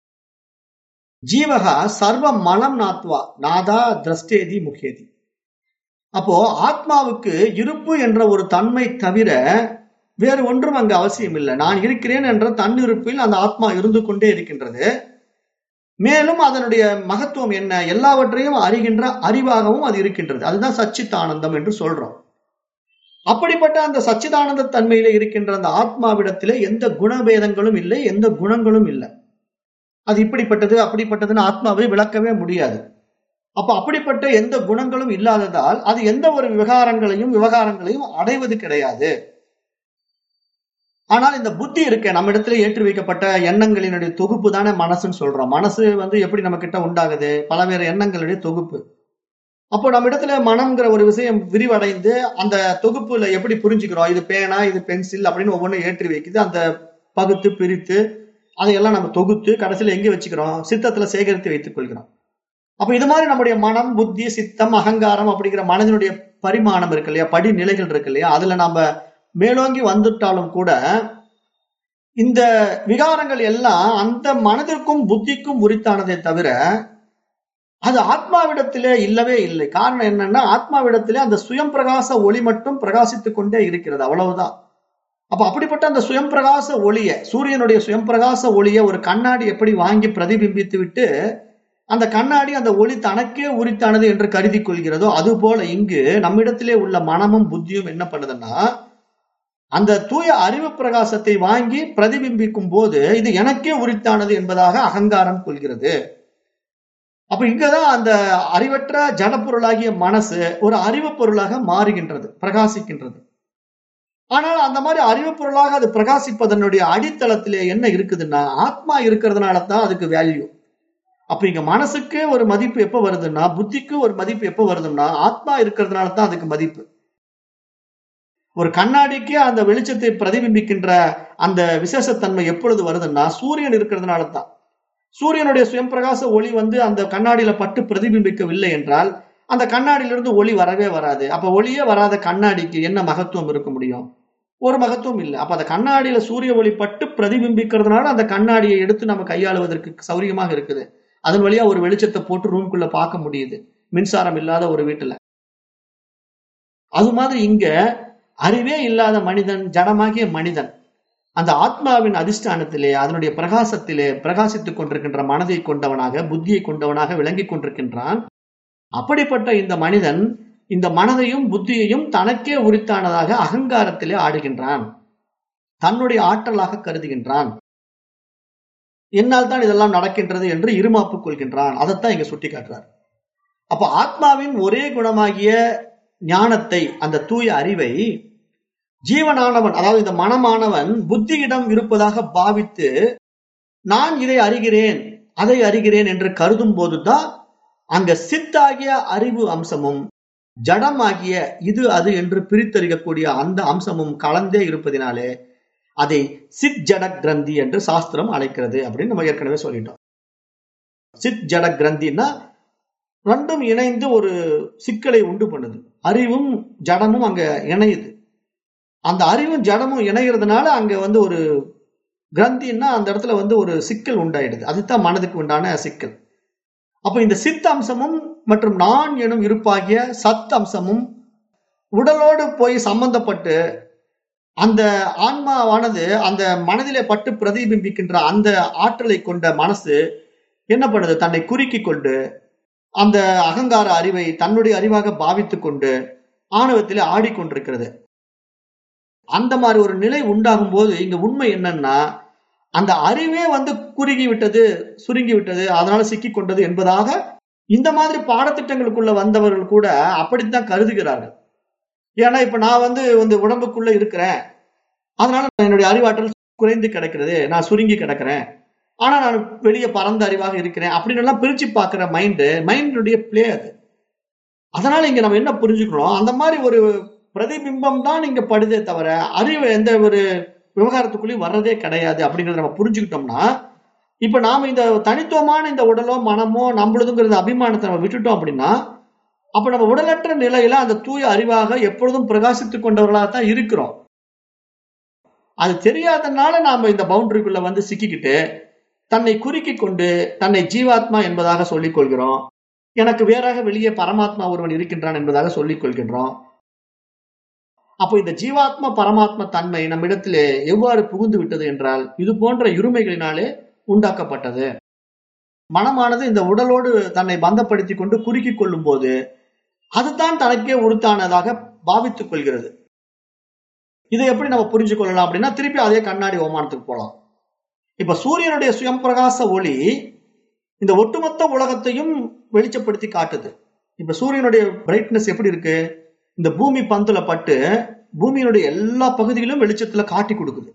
ஜீவகா சர்வ மலம் நாத்வா நாதா திரஷ்டேதி முக்கியதி அப்போ ஆத்மாவுக்கு இருப்பு என்ற ஒரு தன்மை தவிர வேறு ஒன்றும் அங்கு அவசியம் இல்லை. நான் இருக்கிறேன் என்ற தன்னிருப்பில் அந்த ஆத்மா இருந்து கொண்டே இருக்கின்றது. மேலும் அதனுடைய மகத்துவம் என்ன? எல்லாவற்றையும் அறிகின்ற அறிவாகவும் அது இருக்கின்றது. அதுதான் சச்சித்தானந்தம் என்று சொல்றோம். அப்படிப்பட்ட அந்த சச்சிதானந்த தன்மையில இருக்கின்ற அந்த ஆத்மாவிடத்திலே எந்த குணபேதங்களும் இல்லை எந்த குணங்களும் இல்லை. அது இப்படிப்பட்டது அப்படிப்பட்டதுன்னு ஆத்மாவை விளக்கவே முடியாது. அப்ப அப்படிப்பட்ட எந்த குணங்களும் இல்லாததால் அது எந்த ஒரு விவகாரங்களையும் விவகாரங்களையும் அடைவது கிடையாது. ஆனால் இந்த புத்தி இருக்க நம்ம இடத்துல ஏற்றி வைக்கப்பட்ட எண்ணங்களினுடைய தொகுப்பு தானே மனசுன்னு சொல்றோம். மனசு வந்து எப்படி நம்ம கிட்ட உண்டாகுது பலவேறு எண்ணங்களுடைய தொகுப்பு. அப்போ நம்ம இடத்துல மனம்ங்கிற ஒரு விஷயம் விரிவடைந்து அந்த தொகுப்புல எப்படி புரிஞ்சுக்கிறோம்? இது பேனா இது பென்சில் அப்படின்னு ஒவ்வொன்றும் ஏற்றி வைக்குது. அந்த பகுத்து பிரித்து அதையெல்லாம் நம்ம தொகுத்து கடைசியில் எங்கே வச்சுக்கிறோம்? சித்தத்துல சேகரித்து வைத்துக் கொள்கிறோம். அப்ப இது மாதிரி நம்முடைய மனம் புத்தி சித்தம் அகங்காரம் அப்படிங்கிற மனதினுடைய பரிமாணம் இருக்கு இல்லையா? படிநிலைகள் இருக்கு இல்லையா? அதுல நம்ம மேலோங்கி வந்துட்டாலும் கூட இந்த விகாரங்கள் எல்லாம் அந்த மனதிற்கும் புத்திக்கும் உரித்தானதே தவிர அது ஆத்மாவிடத்திலே இல்லவே இல்லை. காரணம் என்னன்னா ஆத்மாவிடத்திலே அந்த சுயம் பிரகாச ஒளி மட்டும் பிரகாசித்துக் கொண்டே இருக்கிறது. அவ்வளவுதான். அப்ப அப்படிப்பட்ட அந்த சுயம் பிரகாச ஒளிய சூரியனுடைய சுயம் பிரகாச ஒளிய ஒரு கண்ணாடி எப்படி வாங்கி பிரதிபிம்பித்து விட்டு அந்த கண்ணாடி அந்த ஒளி தனக்கே உரித்தானது என்று கருதி கொள்கிறதோ அது போல இங்கு நம்மிடத்திலே உள்ள மனமும் புத்தியும் என்ன பண்ணுதுன்னா அந்த தூய அறிவு பிரகாசத்தை வாங்கி பிரதிபிம்பிக்கும் போது இது எனக்கே உரித்தானது என்பதாக அகங்காரம் கொள்கிறது. அப்ப இங்கதான் அந்த அறிவற்ற ஜடப்பொருளாகிய மனசு ஒரு அறிவு பொருளாக மாறுகின்றது பிரகாசிக்கின்றது. ஆனால் அந்த மாதிரி அறிவு பொருளாக அது பிரகாசிப்பதனுடைய அடித்தளத்திலே என்ன இருக்குதுன்னா ஆத்மா இருக்கிறதுனால தான் அதுக்கு வேல்யூ அப்ப இங்க மனசுக்கு ஒரு மதிப்பு எப்ப வருதுன்னா புத்திக்கு ஒரு மதிப்பு எப்ப வருதுன்னா ஆத்மா இருக்கிறதுனால தான் அதுக்கு மதிப்பு. ஒரு கண்ணாடிக்கு அந்த வெளிச்சத்தை பிரதிபிம்பிக்கின்ற அந்த விசேஷத்தன்மை எப்பொழுது வருதுன்னா சூரியன் இருக்கிறதுனால தான். சூரியனுடைய சுயம் பிரகாச ஒளி வந்து அந்த கண்ணாடியில பட்டு பிரதிபிம்பிக்கவில்லை என்றால் அந்த கண்ணாடியிலிருந்து ஒளி வரவே வராது. அப்ப ஒளியே வராத கண்ணாடிக்கு என்ன மகத்துவம் இருக்க முடியும்? ஒரு மகத்துவம் இல்லை. அப்ப அந்த கண்ணாடியில சூரிய ஒளி பட்டு பிரதிபிம்பிக்கிறதுனால அந்த கண்ணாடியை எடுத்து நம்ம கையாளுவதற்கு சௌரியமாக இருக்குது. அதன் வழியா ஒரு வெளிச்சத்தை போட்டு ரூம்குள்ள பார்க்க முடியுது. மின்சாரம் இல்லாத ஒரு வீட்டுல. அது மாதிரி இங்க அறிவே இல்லாத மனிதன் ஜடமாகிய மனிதன் அந்த ஆத்மாவின் அதிஷ்டானத்திலே அதனுடைய பிரகாசத்திலே பிரகாசித்துக் கொண்டிருக்கின்ற மனதை கொண்டவனாக புத்தியை கொண்டவனாக விளங்கிக் கொண்டிருக்கின்றான். அப்படிப்பட்ட இந்த மனிதன் இந்த மனதையும் புத்தியையும் தனக்கே உரித்தானதாக அகங்காரத்திலே ஆடுகின்றான். தன்னுடைய ஆற்றலாக கருதுகின்றான். என்னால் தான் இதெல்லாம் நடக்கின்றது என்று இருமாப்பு கொள்கின்றான். அதைத்தான் இங்க சுட்டி காட்டுறார் அப்ப ஆத்மாவின் ஒரே குணமாகிய ஞானத்தை அந்த தூய அறிவை ஜீவனானவன் அதாவது இந்த மனமானவன் புத்தியிடம் இருப்பதாக பாவித்து நான் இதை அறிகிறேன் அதை அறிகிறேன் என்று கருதும் போதுதான் அங்க சித்தாகிய அறிவு அம்சமும் ஜடமாகிய இது அது என்று பிரித்தறியக்கூடிய அந்த அம்சமும் கலந்தே இருப்பதினாலே அதை சித் ஜட கிரந்தி என்று சாஸ்திரம் அழைக்கிறது அப்படின்னு நம்ம ஏற்கனவே சொல்லிட்டோம். சித் ஜட கிரந்தின்னா ரெண்டும் இணைந்து ஒரு சிக்கலை உண்டு பண்ணுது. அறிவும் ஜடமும் அங்க இணையுது. அந்த அறிவும் ஜடமும் இணைகிறதுனால அங்க வந்து ஒரு கிரந்தின்னா அந்த இடத்துல வந்து ஒரு சிக்கல் உண்டாயிடுது. அதுதான் மனதுக்கு உண்டான சிக்கல். அப்ப இந்த சித் அம்சமும் மற்றும் நான் எனும் இருப்பாகிய சத் அம்சமும் உடலோடு போய் சம்பந்தப்பட்டு அந்த ஆன்மாவானது அந்த மனதிலே பட்டு பிரதிபிம்பிக்கின்ற அந்த ஆற்றலை கொண்ட மனசு என்ன பண்ணுது தன்னை குறுக்கி கொண்டு அந்த அகங்கார அறிவை தன்னுடைய அறிவாக பாவித்து கொண்டு ஆணவத்திலே ஆடிக்கொண்டிருக்கிறது அந்த மாதிரி ஒரு நிலை உண்டாகும் போது இங்க உண்மை என்னன்னா அந்த அறிவே வந்து குறுகி விட்டது சுருங்கி விட்டது அதனால சிக்கி கொண்டது என்பதாக இந்த மாதிரி பாடத்திட்டங்களுக்குள்ள வந்தவர்கள் கூட அப்படித்தான் கருதுகிறார்கள். ஏன்னா இப்ப நான் வந்து இந்த உடம்புக்குள்ள இருக்கிறேன். அதனால என்னுடைய அறிவாற்றல் குறைந்து கிடக்கிறது. நான் சுருங்கி கிடக்கிறேன். ஆனா நான் வெளியே பறந்த அறிவாக இருக்கிறேன் அப்படின்னு எல்லாம் பிரிச்சு பாக்குற மைண்டு மைண்டுடைய பிளே அது. அதனால இங்க நம்ம என்ன புரிஞ்சுக்கணும்? அந்த மாதிரி ஒரு பிரதிபிம்பம் தான் இங்க படுதே தவிர அறிவு எந்த ஒரு விவகாரத்துக்குள்ளேயும் வர்றதே கிடையாது அப்படிங்கிறத நம்ம புரிஞ்சுக்கிட்டோம்னா இப்ப நாம இந்த தனித்துவமான இந்த உடலோ மனமோ நம்மளுதுங்கிற அபிமானத்தை நம்ம விட்டுட்டோம் அப்படின்னா அப்ப நம்ம உடலற்ற நிலையில அந்த தூய அறிவாக எப்பொழுதும் பிரகாசித்துக் கொண்டவர்களாக தான் இருக்கிறோம். அது தெரியாதனால நாம இந்த பவுண்டரிக்குள்ள வந்து சிக்கிக்கிட்டு தன்னை குறுக்கி கொண்டு தன்னை ஜீவாத்மா என்பதாக சொல்லிக் கொள்கிறோம். எனக்கு வேறாக வெளியே பரமாத்மா ஒருவன் இருக்கின்றான் என்பதாக சொல்லிக் கொள்கின்றோம். அப்போ இந்த ஜீவாத்மா பரமாத்மா தன்மை நம்மிடத்திலே எவ்வாறு புகுந்து விட்டது என்றால் இது போன்ற இருமைகளினாலே உண்டாக்கப்பட்டது. மனமானது இந்த உடலோடு தன்னை பந்தப்படுத்தி கொண்டு குறுக்கி கொள்ளும் போது அதுதான் தனக்கே உடுத்தானதாக பாவித்துக் கொள்கிறது. இதை எப்படி நம்ம புரிஞ்சு கொள்ளலாம் அப்படின்னா திருப்பி அதே கண்ணாடி ஓமானத்துக்கு போகலாம் இப்ப சூரியனுடைய சுயம் பிரகாச ஒளி இந்த ஒட்டுமொத்த உலகத்தையும் வெளிச்சப்படுத்தி காட்டுது. இப்ப சூரியனுடைய பிரைட்னஸ் எப்படி இருக்கு? இந்த பூமி பந்துல பட்டு பூமியினுடைய எல்லா பகுதியிலும் வெளிச்சத்துல காட்டி கொடுக்குது.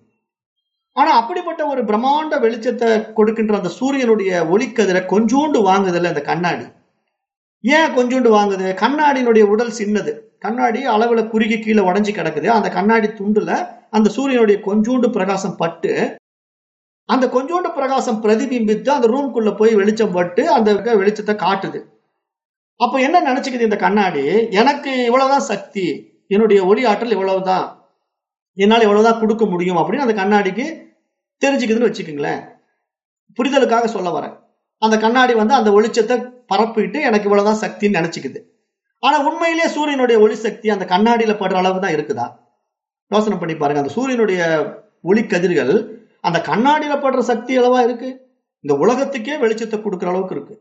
ஆனா அப்படிப்பட்ட ஒரு பிரம்மாண்ட வெளிச்சத்தை கொடுக்கின்ற அந்த சூரியனுடைய ஒளிக்கதிரை கொஞ்சோண்டு வாங்குதல்ல இந்த கண்ணாடி. ஏன் கொஞ்சோண்டு வாங்குது? கண்ணாடியினுடைய உடல் சின்னது. கண்ணாடி அளவுல குறுகி கீழே உடஞ்சி கிடக்குது. அந்த கண்ணாடி துண்டுல அந்த சூரியனுடைய கொஞ்சோண்டு பிரகாசம் பட்டு அந்த கொஞ்சோண்டு பிரகாசம் பிரதிபிம்பித்து அந்த ரூம்குள்ள போய் வெளிச்சம் பட்டு அந்த வெளிச்சத்தை காட்டுது. அப்ப என்ன நினைச்சுக்குது இந்த கண்ணாடி? எனக்கு இவ்வளவுதான் சக்தி. என்னுடைய ஒளி ஆற்றல் இவ்வளவுதான். என்னால் இவ்வளவுதான் கொடுக்க முடியும் அப்படின்னு அந்த கண்ணாடிக்கு தெரிஞ்சுக்குதுன்னு வச்சுக்கோங்களேன். புரிதலுக்காக சொல்ல வரேன். அந்த கண்ணாடி வந்து அந்த வெளிச்சத்தை பரப்பிட்டு எனக்கு இவ்வளவுதான் சக்தின்னு நினைச்சுக்குது. ஆனா உண்மையிலேயே சூரியனுடைய ஒளி சக்தி அந்த கண்ணாடியில படுற அளவு தான் இருக்குதா? யோசனை பண்ணி பாருங்க. அந்த சூரியனுடைய ஒளி கதிர்கள் அந்த கண்ணாடியில படுற சக்தி அளவா இருக்கு? இந்த உலகத்துக்கே வெளிச்சத்தை கொடுக்குற அளவுக்கு இருக்கு.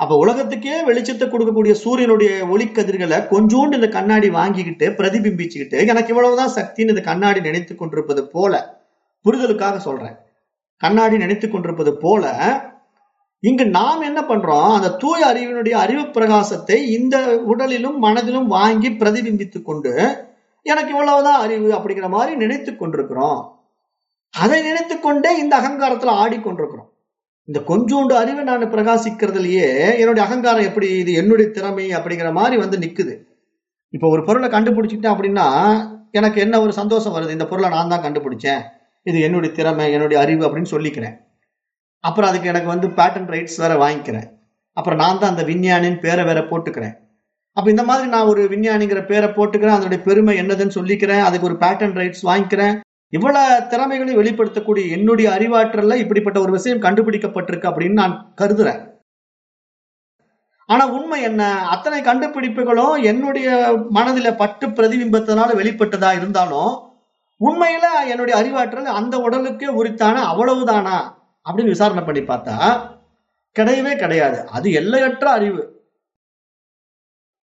அப்ப உலகத்துக்கே வெளிச்சத்தை கொடுக்கக்கூடிய சூரியனுடைய ஒளி கதிர்களை கொஞ்சோண்டு இந்த கண்ணாடி வாங்கிக்கிட்டு பிரதிபிம்பிச்சுக்கிட்டு எனக்கு இவ்வளவுதான் சக்தின்னு இந்த கண்ணாடி நினைத்து கொண்டிருப்பது போல புரிதலுக்காக சொல்றேன். கண்ணாடி நினைத்து கொண்டிருப்பது போல இங்கு நாம் என்ன பண்றோம்? அந்த தூய அறிவினுடைய அறிவு பிரகாசத்தை இந்த உடலிலும் மனதிலும் வாங்கி பிரதிபிம்பித்துக் கொண்டு எனக்கு இவ்வளவுதான் அறிவு அப்படிங்கிற மாதிரி நினைத்து கொண்டிருக்கிறோம். அதை நினைத்து கொண்டே இந்த அகங்காரத்துல ஆடிக்கொண்டிருக்கிறோம் இந்த கொஞ்சோண்டு அறிவை நான் பிரகாசிக்கிறதுலயே என்னுடைய அகங்காரம் எப்படி? இது என்னுடைய திறமை அப்படிங்கிற மாதிரி வந்து நிக்குது. இப்போ ஒரு பொருளை கண்டுபிடிச்சிட்டேன் அப்படின்னா எனக்கு என்ன ஒரு சந்தோஷம் வருது? இந்த பொருளை நான் தான் கண்டுபிடிச்சேன். இது என்னுடைய திறமை என்னுடைய அறிவு அப்படின்னு சொல்லிக்கிறேன். அப்புறம் அதுக்கு எனக்கு வந்து பேட்டன் ரைட்ஸ் வேற வாங்கிக்கிறேன். அப்புறம் நான் தான் அந்த விஞ்ஞானின்னு பேரை வேற போட்டுக்கிறேன். அப்ப இந்த மாதிரி நான் ஒரு விஞ்ஞானிங்கிற பேரை போட்டுக்கிறேன் அதனுடைய பெருமை என்னதுன்னு சொல்லிக்கிறேன் அதுக்கு ஒரு பேட்டன் ரைட்ஸ் வாங்கிக்கிறேன். இவ்வளவு திறமைகளை வெளிப்படுத்தக்கூடிய என்னுடைய அறிவாற்றல்ல இப்படிப்பட்ட ஒரு விஷயம் கண்டுபிடிக்கப்பட்டிருக்கு அப்படின்னு நான் கருதுறேன். ஆனா உண்மை என்ன? அத்தனை கண்டுபிடிப்புகளும் என்னுடைய மனதில பட்டு பிரதிபிம்பத்தினால வெளிப்பட்டதா இருந்தாலும் உண்மையில என்னுடைய அறிவாற்றல் அந்த உடலுக்கே உரித்தான அவ்வளவுதானா? அப்படின்னு விசாரணை பண்ணி பார்த்தா கிடையவே கிடையாது. அது எல்லையற்ற அறிவு.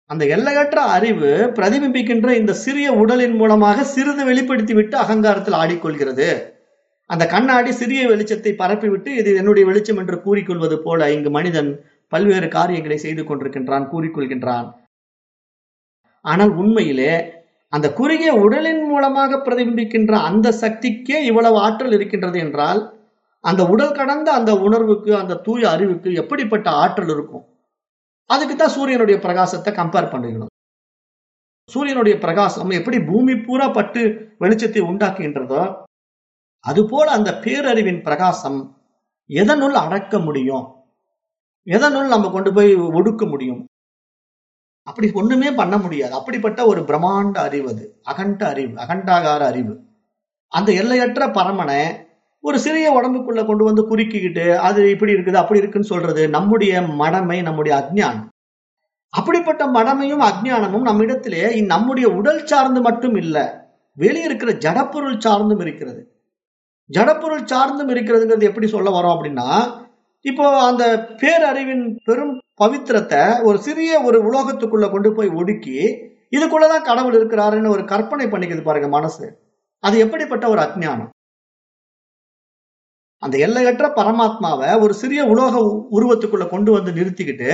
அந்த எல்லையற்ற அறிவு பிரதிபிம்பிக்கின்ற இந்த சிறிய உடலின் மூலமாக சிறிது வெளிப்படுத்தி விட்டு அகங்காரத்தில் ஆடிக்கொள்கிறது. அந்த கண்ணாடி சிறிய வெளிச்சத்தை பரப்பிவிட்டு இது என்னுடைய வெளிச்சம் என்று கூறிக்கொள்வது போல இங்கு மனிதன் பல்வேறு காரியங்களை செய்து கொண்டிருக்கின்றான் கூறிக்கொள்கின்றான். ஆனால் உண்மையிலே அந்த குறுகிய உடலின் மூலமாக பிரதிபிம்பிக்கின்ற அந்த சக்திக்கே இவ்வளவு ஆற்றல் இருக்கின்றது என்றால் அந்த உடல் கடந்த அந்த உணர்வுக்கு அந்த தூய அறிவுக்கு எப்படிப்பட்ட ஆற்றல் இருக்கும்? அதுக்கு தான் சூரியனுடைய பிரகாசத்தை கம்பேர் பண்ணிக்கணும் சூரியனுடைய பிரகாசம் எப்படி பூமி பூரா பட்டு வெளிச்சத்தை உண்டாக்குகின்றதோ அதுபோல அந்த பேரறிவின் பிரகாசம் எதனுள் அடக்க முடியும்? எதனுள் நம்ம கொண்டு போய் ஒடுக்க முடியும்? அப்படி ஒண்ணுமே பண்ண முடியாது. அப்படிப்பட்ட ஒரு பிரம்மாண்ட அறிவு அது. அகண்ட அறிவு அகண்டாகார அறிவு. அந்த எல்லையற்ற பரமனை ஒரு சிறிய உடம்புக்குள்ள கொண்டு வந்து குறுக்கிக்கிட்டு அது இப்படி இருக்குது அப்படி இருக்குன்னு சொல்றது நம்முடைய மடமை நம்முடைய அஜ்ஞானம். அப்படிப்பட்ட மடமையும் அஜ்ஞானமும் நம்மிடத்திலே நம்முடைய உடல் சார்ந்து மட்டும் இல்லை வெளியே இருக்கிற ஜடப்பொருள் சார்ந்தும் இருக்கிறது. ஜடப்பொருள் சார்ந்தும் இருக்கிறதுங்கிறது எப்படி சொல்ல வரோம் அப்படின்னா இப்போ அந்த பேரறிவின் பெரும் பவித்திரத்தை ஒரு சிறிய ஒரு உலோகத்துக்குள்ள கொண்டு போய் ஒடுக்கி இதுக்குள்ளதான் கடவுள் இருக்கிறாருன்னு ஒரு கற்பனை பண்ணிக்குது பாருங்க மனசு. அது எப்படிப்பட்ட ஒரு அஜ்ஞானம்? அந்த எல்லையற்ற பரமாத்மாவை ஒரு சிறிய உலோக உருவத்துக்குள்ள கொண்டு வந்து நிறுத்திக்கிட்டு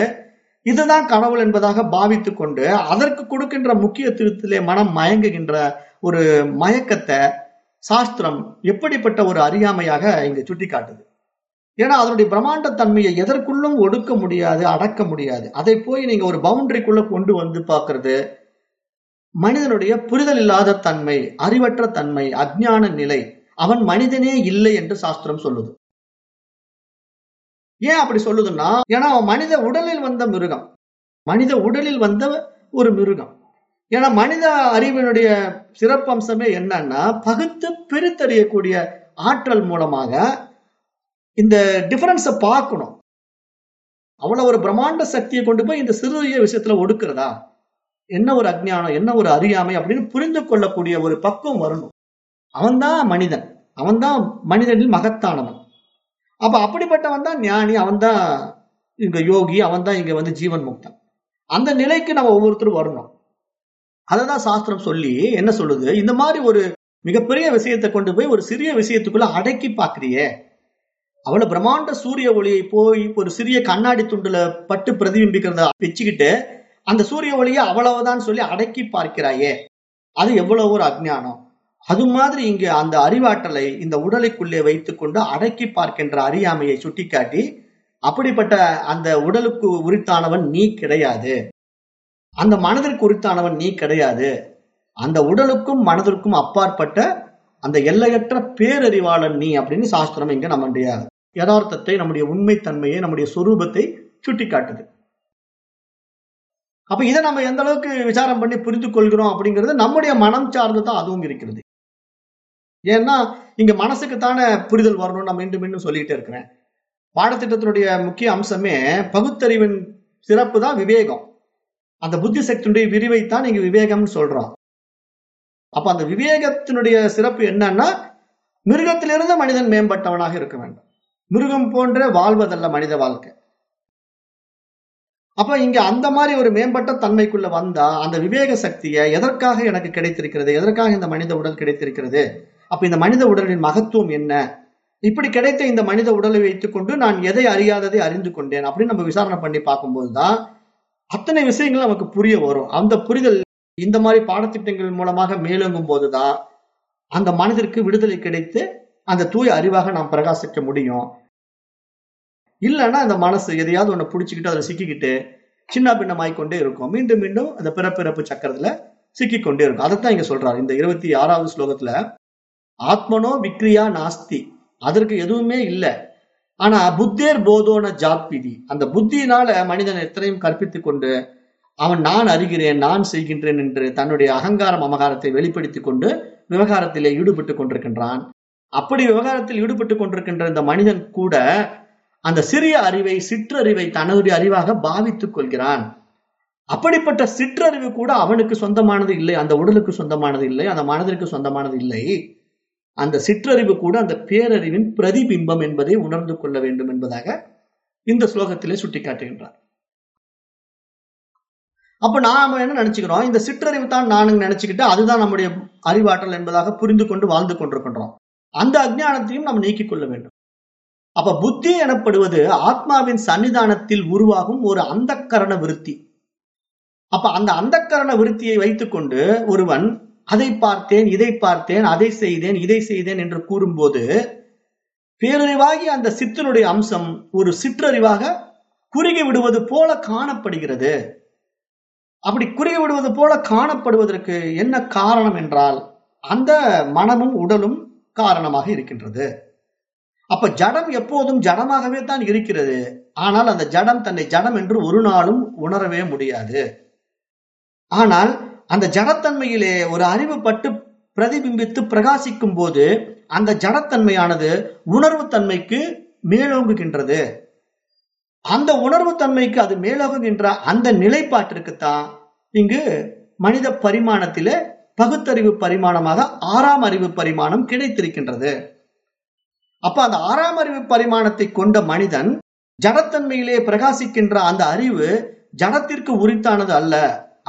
இதுதான் கடவுள் என்பதாக பாவித்து கொண்டு அதற்கு கொடுக்கின்ற முக்கியத்துவத்திலே மனம் மயங்குகின்ற ஒரு மயக்கத்தை சாஸ்திரம் எப்படிப்பட்ட ஒரு அறியாமையாக இங்கு சுட்டிக்காட்டுது. ஏன்னா அதனுடைய பிரம்மாண்ட தன்மையை எதற்குள்ளும் ஒடுக்க முடியாது அடக்க முடியாது. அதை போய் நீங்க ஒரு பவுண்டரிக்குள்ள கொண்டு வந்து பார்க்கறது மனிதனுடைய புரிதல் இல்லாத தன்மை அறிவற்ற தன்மை அஜ்ஞான நிலை அவன் மனிதனே இல்லை என்று சாஸ்திரம் சொல்லுது. ஏன் அப்படி சொல்லுதுன்னா ஏன்னா அவன் மனித உடலில் வந்த மிருகம். மனித உடலில் வந்த ஒரு மிருகம். ஏன்னா மனித அறிவினுடைய சிறப்பம்சமே என்னன்னா பகுத்து பிரித்தறியக்கூடிய ஆற்றல் மூலமாக இந்த டிஃபரன்ஸை பார்க்கணும். அவ்வளவு ஒரு பிரம்மாண்ட சக்தியை கொண்டு போய் இந்த சிறிய விஷயத்துல ஒடுக்கிறதா? என்ன ஒரு அஜ்ஞானம் என்ன ஒரு அறியாமை அப்படின்னு புரிந்து கொள்ளக்கூடிய ஒரு பக்குவம் வரணும். அவன்தான் மனிதன். அவன்தான் மனிதனில் மகத்தானவன். அப்ப அப்படிப்பட்டவன் தான் ஞானி அவன் தான் இங்க யோகி அவன் தான் இங்க வந்து ஜீவன் முக்தன். அந்த நிலைக்கு நம்ம ஒவ்வொருத்தரும் வரணும். அததான் சாஸ்திரம் சொல்லி என்ன சொல்லுது? இந்த மாதிரி ஒரு மிகப்பெரிய விஷயத்தை கொண்டு போய் ஒரு சிறிய விஷயத்துக்குள்ள அடக்கி பாக்குறியே. அவ்வளவு பிரம்மாண்ட சூரிய ஒளியை போய் ஒரு சிறிய கண்ணாடி துண்டுல பட்டு பிரதிபிம்பிக்கிறத வச்சுக்கிட்டு அந்த சூரிய ஒளியை அவ்வளவுதான் சொல்லி அடக்கி பார்க்கிறாயே. அது எவ்வளவு ஒரு அஜ்ஞானம். அது மாதிரி இங்க அந்த அறிவாற்றலை இந்த உடலுக்குள்ளே வைத்துக்கொண்டு அடக்கி பார்க்கின்ற அறியாமையை சுட்டிக்காட்டி அப்படிப்பட்ட அந்த உடலுக்கு உரித்தானவன் நீ கிடையாது. அந்த மனதிற்கு உரித்தானவன் நீ கிடையாது. அந்த உடலுக்கும் மனதிற்கும் அப்பாற்பட்ட அந்த எல்லையற்ற பேரறிவாளன் நீ அப்படின்னு சாஸ்திரம் இங்க நம்முடைய யதார்த்தத்தை நம்முடைய உண்மைத்தன்மையை நம்முடைய சொரூபத்தை சுட்டி காட்டுது அப்ப இதை நம்ம எந்த அளவுக்கு விசாரம் பண்ணி புரிந்து கொள்கிறோம் அப்படிங்கிறது நம்முடைய மனம் சார்ந்து தான் அதுவும் இருக்கிறது. ஏன்னா இங்க மனசுக்கு தானே புரிதல் வரணும் நான் மீண்டும் மீண்டும் சொல்லிக்கிட்டே இருக்கிறேன். பாடத்திட்டத்தினுடைய முக்கிய அம்சமே பகுத்தறிவின் சிறப்பு தான் விவேகம். அந்த புத்தி சக்தியுடைய விரிவைத்தான் இங்க விவேகம்னு சொல்றோம். அப்ப அந்த விவேகத்தினுடைய சிறப்பு என்னன்னா மிருகத்திலிருந்து மனிதன் மேம்பட்டவனாக இருக்க வேண்டும். மிருகம் போன்ற வாழ்வதல்ல மனித வாழ்க்கை. அப்ப இங்க அந்த மாதிரி ஒரு மேம்பட்ட தன்மைக்குள்ள வந்தா அந்த விவேக சக்தியை எதற்காக எனக்கு கிடைத்திருக்கிறது? எதற்காக இந்த மனித உடல் கிடைத்திருக்கிறது? அப்ப இந்த மனித உடலின் மகத்துவம் என்ன? இப்படி கிடைத்த இந்த மனித உடலை வைத்துக்கொண்டு நான் எதை அறியாததை அறிந்து கொண்டேன் அப்படின்னு நம்ம விசாரணை பண்ணி பார்க்கும்போது தான் அத்தனை விஷயங்கள் நமக்கு புரிய வரும். அந்த புரிதல் இந்த மாதிரி பாடத்திட்டங்கள் மூலமாக மேலோங்கும் போதுதான் அந்த மனதிற்கு விடுதலை கிடைத்து அந்த தூய அறிவாக நாம் பிரகாசிக்க முடியும். இல்லைன்னா அந்த மனசு எதையாவது ஒண்ணு பிடிச்சிக்கிட்டு அதில் சிக்கிக்கிட்டு சின்ன பின்னமாய்க்கொண்டே இருக்கும். மீண்டும் மீண்டும் அந்த பிறப்பிறப்பு சக்கரத்துல சிக்கிக்கொண்டே இருக்கும். அதைத்தான் இங்க சொல்றாரு. இந்த இருபத்தி ஆறாவது ஸ்லோகத்துல ஆத்மனோ விக்ரியா நாஸ்தி. அதற்கு எதுவுமே இல்லை. ஆனா புத்தேர் போதோன ஜாத்பிதி அந்த புத்தியினால மனிதன் எத்தனையும் கற்பித்துக் கொண்டு அவன் நான் அறிகிறேன் நான் செய்கின்றேன் என்று தன்னுடைய அகங்காரம் அமகாரத்தை வெளிப்படுத்திக் கொண்டு விவகாரத்திலே ஈடுபட்டு கொண்டிருக்கின்றான். அப்படி விவகாரத்தில் ஈடுபட்டு கொண்டிருக்கின்ற இந்த மனிதன் கூட அந்த சிறிய அறிவை சிற்றறிவை தன்னுடைய அறிவாக பாவித்துக் கொள்கிறான். அப்படிப்பட்ட சிற்றறிவு கூட அவனுக்கு சொந்தமானது இல்லை அந்த உடலுக்கு சொந்தமானது இல்லை அந்த மனதிற்கு சொந்தமானது இல்லை. அந்த சிற்றறிவு கூட அந்த பேரறிவின் பிரதிபிம்பம் என்பதை உணர்ந்து கொள்ள வேண்டும் என்பதாக இந்த ஸ்லோகத்திலே சுட்டிக்காட்டுகின்றார். அப்ப நாம என்ன நினைச்சுக்கிறோம்? இந்த சிற்றறிவு தான் நானுங்க நினைச்சுக்கிட்டு அதுதான் நம்முடைய அறிவாற்றல் என்பதாக புரிந்து கொண்டு வாழ்ந்து கொண்டிருக்கின்றோம். அந்த அஜ்ஞானத்தையும் நாம் நீக்கிக் கொள்ள வேண்டும். அப்ப புத்தி எனப்படுவது ஆத்மாவின் சன்னிதானத்தில் உருவாகும் ஒரு அந்த கரண விருத்தி. அப்ப அந்த அந்தக்கரண விருத்தியை வைத்துக்கொண்டு ஒருவன் அதை பார்த்தேன் இதை பார்த்தேன் அதை செய்தேன் இதை செய்தேன் என்று கூறும்போது பேரறிவாகி அந்த சித்தனுடைய அம்சம் ஒரு சிற்றறிவாக குறுகி விடுவது போல காணப்படுகிறது. அப்படி குறுகி விடுவது போல காணப்படுவதற்கு என்ன காரணம் என்றால் அந்த மனமும் உடலும் காரணமாக இருக்கின்றது. அப்ப ஜடம் எப்போதும் ஜடமாகவே தான் இருக்கிறது. ஆனால் அந்த ஜடம் தன்னை ஜடம் என்று ஒரு நாளும் உணரவே முடியாது. ஆனால் அந்த ஜடத்தன்மையிலே ஒரு அறிவு பட்டு பிரதிபிம்பித்து பிரகாசிக்கும் போது அந்த ஜடத்தன்மையானது உணர்வு தன்மைக்கு மேலோங்குகின்றது. அந்த உணர்வு தன்மைக்கு அது மேலோங்குகின்ற அந்த நிலைப்பாட்டிற்குத்தான் இங்கு மனித பரிமாணத்திலே பகுத்தறிவு பரிமாணமாக ஆறாம் அறிவு பரிமாணம் கிடைத்திருக்கின்றது. அப்ப அந்த ஆறாம் அறிவு பரிமாணத்தை கொண்ட மனிதன் ஜடத்தன்மையிலே பிரகாசிக்கின்ற அந்த அறிவு ஜடத்திற்கு உரித்தானது அல்ல.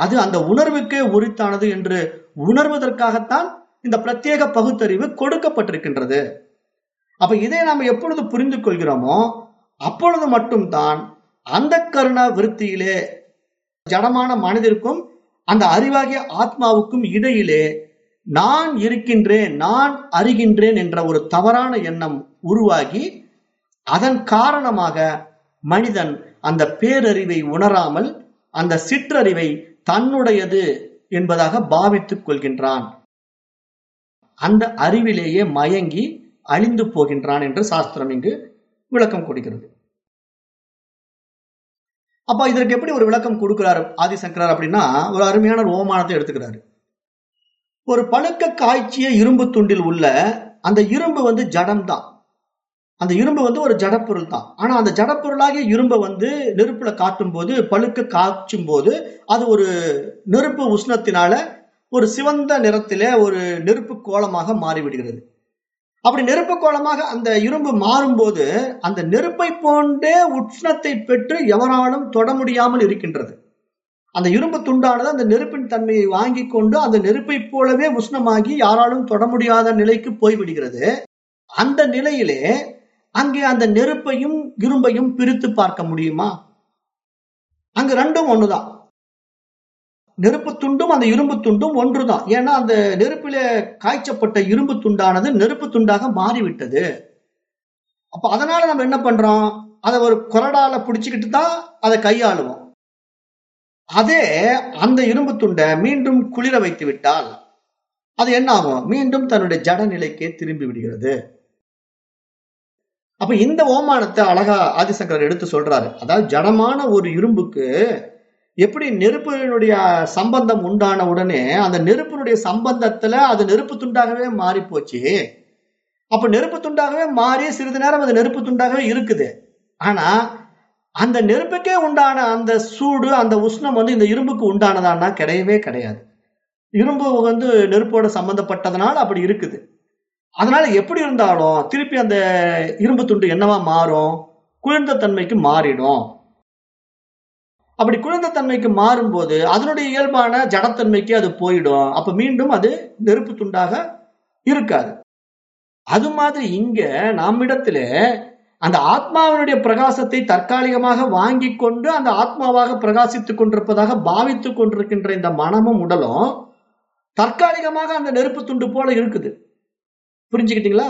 அது அந்த உணர்வுக்கே உரித்தானது என்று உணர்வதற்காகத்தான் இந்த பிரத்யேக பகுத்தறிவு கொடுக்கப்பட்டிருக்கின்றது. அப்ப இதை நாம் எப்பொழுது புரிந்து கொள்கிறோமோ அப்பொழுது மட்டும்தான் அந்த கருணா விருத்தியிலே ஜடமான மனதிற்கும் அந்த அறிவாகிய ஆத்மாவுக்கும் இடையிலே நான் இருக்கின்றேன் நான் அறிகின்றேன் என்ற ஒரு தவறான எண்ணம் உருவாகி அதன் காரணமாக மனிதன் அந்த பேரறிவை உணராமல் அந்த சிற்றறிவை தன்னுடையது என்பதாக பாவித்துக் கொள்கின்றான். அந்த அறிவிலேயே மயங்கி அழிந்து போகின்றான் என்று சாஸ்திரம் இங்கு விளக்கம் கொடுக்கிறது. அப்ப இதற்கு எப்படி ஒரு விளக்கம் கொடுக்கிறார் ஆதிசங்கரார் அப்படின்னா ஒரு அருமையான ஒரு ஓமானத்தை எடுத்துக்கிறாரு. ஒரு பழுக்க காய்ச்சிய இரும்பு துண்டில் உள்ள அந்த இரும்பு வந்து ஜடம் தான் அந்த இரும்பு வந்து ஒரு ஜடப்பொருள் தான். ஆனா அந்த ஜடப்பொருளாகிய இரும்பை வந்து நெருப்புல காட்டும் போது பழுக்க காய்ச்சும் போது அது ஒரு நெருப்பு உஷ்ணத்தினால ஒரு சிவந்த நிறத்திலே ஒரு நெருப்பு கோலமாக மாறிவிடுகிறது. அப்படி நெருப்பு கோலமாக அந்த இரும்பு மாறும்போது அந்த நெருப்பை போன்றே உஷ்ணத்தை பெற்று எவராலும் தொட முடியாமல் இருக்கின்றது. அந்த இரும்பு துண்டானது அந்த நெருப்பின் தன்மையை வாங்கி கொண்டு அந்த நெருப்பை போலவே உஷ்ணமாகி யாராலும் தொட முடியாத நிலைக்கு போய்விடுகிறது. அந்த நிலையிலே அங்கே அந்த நெருப்பையும் இரும்பையும் பிரித்து பார்க்க முடியுமா? அங்கு ரெண்டும் ஒண்ணுதான். நெருப்பு துண்டும் அந்த இரும்பு துண்டும் ஒன்றுதான். ஏன்னா அந்த நெருப்பில காய்ச்சப்பட்ட இரும்பு துண்டானது நெருப்பு துண்டாக மாறிவிட்டது. அப்ப அதனால நம்ம என்ன பண்றோம்? அதை ஒரு கொரடால பிடிச்சுக்கிட்டு தான் அதை கையாளுவோம். அதே அந்த இரும்பு துண்டை மீண்டும் குளிர வைத்து விட்டால் அது என்ன ஆகும் மீண்டும் தன்னுடைய ஜட நிலைக்கே திரும்பி விடுகிறது. அப்ப இந்த ஓமானத்தை அழகா ஆதிசங்கரர் எடுத்து சொல்றாரு. அதாவது ஜடமான ஒரு இரும்புக்கு எப்படி நெருப்பினுடைய சம்பந்தம் உண்டான உடனே அந்த நெருப்பினுடைய சம்பந்தத்துல அது நெருப்பு துண்டாகவே மாறி போச்சு அப்ப நெருப்பு துண்டாகவே மாறி சிறிது நேரம் அது நெருப்பு துண்டாகவே இருக்குது. ஆனா அந்த நெருப்புக்கே உண்டான அந்த சூடு அந்த உஷ்ணம் வந்து இந்த இரும்புக்கு உண்டானதான்னா கிடையவே கிடையாது. இரும்பு வந்து நெருப்போட சம்பந்தப்பட்டதுனால அப்படி இருக்குது. அதனால எப்படி இருந்தாலும் திருப்பி அந்த இரும்பு துண்டு என்னவா மாறும்? குளிர்ந்த தன்மைக்கு மாறிடும். அப்படி குளிர்ந்த தன்மைக்கு மாறும்போது அதனுடைய இயல்பான ஜடத்தன்மைக்கு அது போயிடும். அப்ப மீண்டும் அது நெருப்பு துண்டாக இருக்காது. அது மாதிரி இங்க நம்மிடத்துல அந்த ஆத்மாவினுடைய பிரகாசத்தை தற்காலிகமாக வாங்கி கொண்டு அந்த ஆத்மாவாக பிரகாசித்துக் கொண்டிருப்பதாக பாவித்துக் கொண்டிருக்கின்ற இந்த மனமும் உடலும் தற்காலிகமாக அந்த நெருப்பு துண்டு போல இருக்குது. புரிஞ்சுக்கிட்டீங்களா?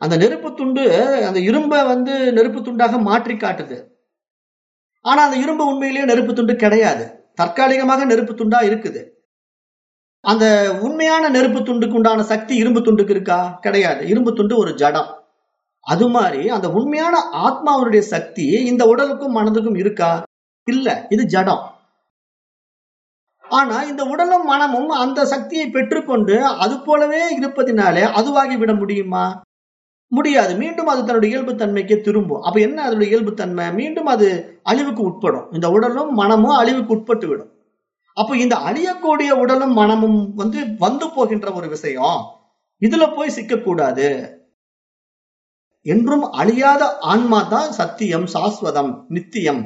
அந்த நெருப்பு துண்டு அந்த இரும்பை வந்து நெருப்பு துண்டாக மாற்றி காட்டுது. ஆனா அந்த இரும்பு உண்மையிலேயே நெருப்பு துண்டு கிடையாது. தற்காலிகமாக நெருப்பு துண்டா இருக்குது. அந்த உண்மையான நெருப்பு துண்டுக்கு உண்டான சக்தி இரும்பு துண்டுக்கு இருக்கா? கிடையாது. இரும்பு துண்டு ஒரு ஜடம். அது மாதிரி அந்த உண்மையான ஆத்மாவனுடைய சக்தி இந்த உடலுக்கும் மனதுக்கும் இருக்கா? இல்ல. இது ஜடம். ஆனா இந்த உடலும் மனமும் அந்த சக்தியை பெற்றுக்கொண்டு அது போலவே இருப்பதினாலே அதுவாகி விட முடியுமா? முடியாது. மீண்டும் அது தன்னுடைய இயல்பு தன்மைக்கு திரும்பும். அப்ப என்ன அதனுடைய இயல்பு தன்மை? மீண்டும் அது அழிவுக்கு உட்படும். இந்த உடலும் மனமும் அழிவுக்கு உட்பட்டு விடும் அப்போ இந்த அழியக்கூடிய உடலும் மனமும் வந்து வந்து போகின்ற ஒரு விஷயம். இதுல போய் சிக்கக்கூடாது. என்றும் அழியாத ஆன்மா தான் சத்தியம் சாஸ்வதம் நித்தியம்.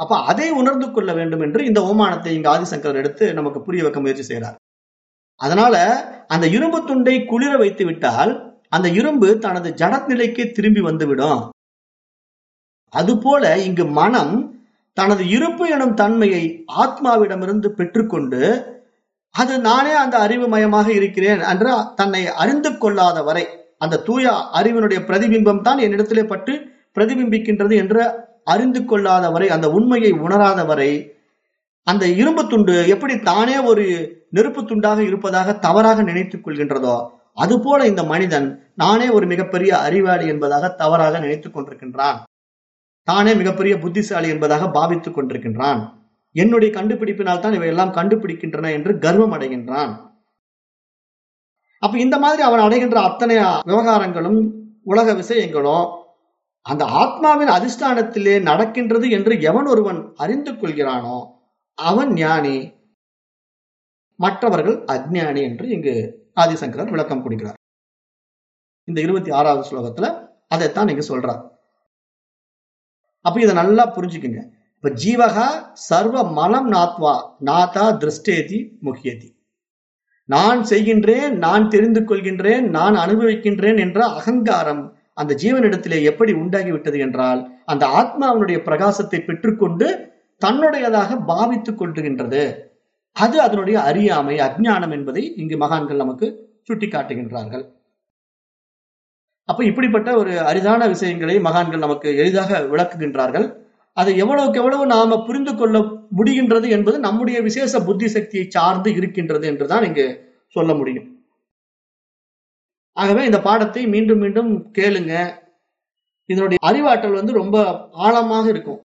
அப்ப அதை உணர்ந்து கொள்ள வேண்டும் என்று இந்த ஓமானத்தை இங்க ஆதிசங்கர் எடுத்து நமக்கு புரிய வைக்க முயற்சி செய்கிறார். அதனால அந்த இரும்பு துண்டை குளிர வைத்து விட்டால் அந்த இரும்பு தனது ஜடநிலைக்கு திரும்பி வந்துவிடும். அதுபோல இங்கு மனம் தனது இருப்பு எனும் தன்மையை ஆத்மாவிடமிருந்து பெற்றுக்கொண்டு அது நானே அந்த அறிவு மயமாக இருக்கிறேன் என்று தன்னை அறிந்து கொள்ளாத வரை அந்த தூய அறிவினுடைய பிரதிபிம்பம் தான் என்னிடத்திலே பட்டு பிரதிபிம்பிக்கின்றது என்ற அறிந்து கொள்ளாத வரை அந்த உண்மையை உணராத வரை அந்த இரும்பு துண்டு எப்படி தானே ஒரு நெருப்பு துண்டாக இருப்பதாக தவறாக நினைத்துக் கொள்கின்றதோ அதுபோல இந்த மனிதன் நானே ஒரு மிகப்பெரிய அறிவாளி என்பதாக தவறாக நினைத்துக் கொண்டிருக்கின்றான். தானே மிகப்பெரிய புத்திசாலி என்பதாக பாவித்துக் கொண்டிருக்கின்றான். என்னுடைய கண்டுபிடிப்பினால் தான் இவையெல்லாம் கண்டுபிடிக்கின்றன என்று கர்வம் அடைகின்றான். அப்ப இந்த மாதிரி அவன் அடைகின்ற அத்தனை விவகாரங்களும் உலக விஷயங்களும் அந்த ஆத்மாவின் அதிஷ்டானத்திலே நடக்கின்றது என்று எவன் ஒருவன் அறிந்து கொள்கிறானோ அவன் ஞானி. மற்றவர்கள் அஜ்ஞானி என்று இங்கு ஆதிசங்கரர் விளக்கம் கொடுக்கிறார். இந்த இருபத்தி ஆறாவது ஸ்லோகத்துல அதைத்தான் இங்க சொல்றார். அப்ப இதை நல்லா புரிஞ்சுக்குங்க. இப்ப ஜீவகா சர்வ மலம் நாத்வா நாதா திருஷ்டேதி முக்கியதி நான் செய்கின்றேன் நான் தெரிந்து கொள்கின்றேன் நான் அனுபவிக்கின்றேன் என்ற அகங்காரம் அந்த ஜீவனிடத்திலே எப்படி உண்டாகிவிட்டது என்றால் அந்த ஆத்மா அவனுடைய பிரகாசத்தை பெற்றுக்கொண்டு தன்னுடையதாக பாவித்துக் கொள்கின்றது. அது அதனுடைய அறியாமை அஜ்ஞானம் என்பதை இங்கு மகான்கள் நமக்கு சுட்டி காட்டுகின்றார்கள் அப்ப இப்படிப்பட்ட ஒரு அரிதான விஷயங்களை மகான்கள் நமக்கு எளிதாக விளக்குகின்றார்கள். அதை எவ்வளவுக்கு எவ்வளவு நாம புரிந்து கொள்ள முடிகின்றது என்பது நம்முடைய விசேஷ புத்தி சக்தியை சார்ந்து இருக்கின்றது என்றுதான் இங்கு சொல்ல முடியும். ஆகவே இந்த பாடத்தை மீண்டும் மீண்டும் கேளுங்க. இதனுடைய அறிவாற்றல் வந்து ரொம்ப ஆழமாக இருக்கும்.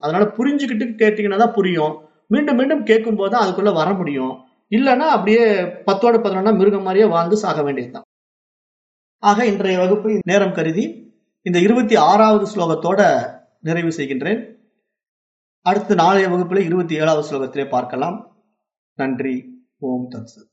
அதனால புரிஞ்சுக்கிட்டு கேட்டீங்கன்னா தான் புரியும். மீண்டும் மீண்டும் கேட்கும் போது அதுக்குள்ள வர முடியும். இல்லைன்னா அப்படியே பத்தோட பதினொன்னா மிருகம் மாதிரியே வாழ்ந்து சாக வேண்டியதுதான். ஆக இன்றைய வகுப்பு நேரம் கருதி இந்த இருபத்தி ஆறாவது ஸ்லோகத்தோட நிறைவு செய்கின்றேன். அடுத்து நாளைய வகுப்பில் இருபத்தி ஏழாவது ஸ்லோகத்திலே பார்க்கலாம். நன்றி. ஓம் தத்சத்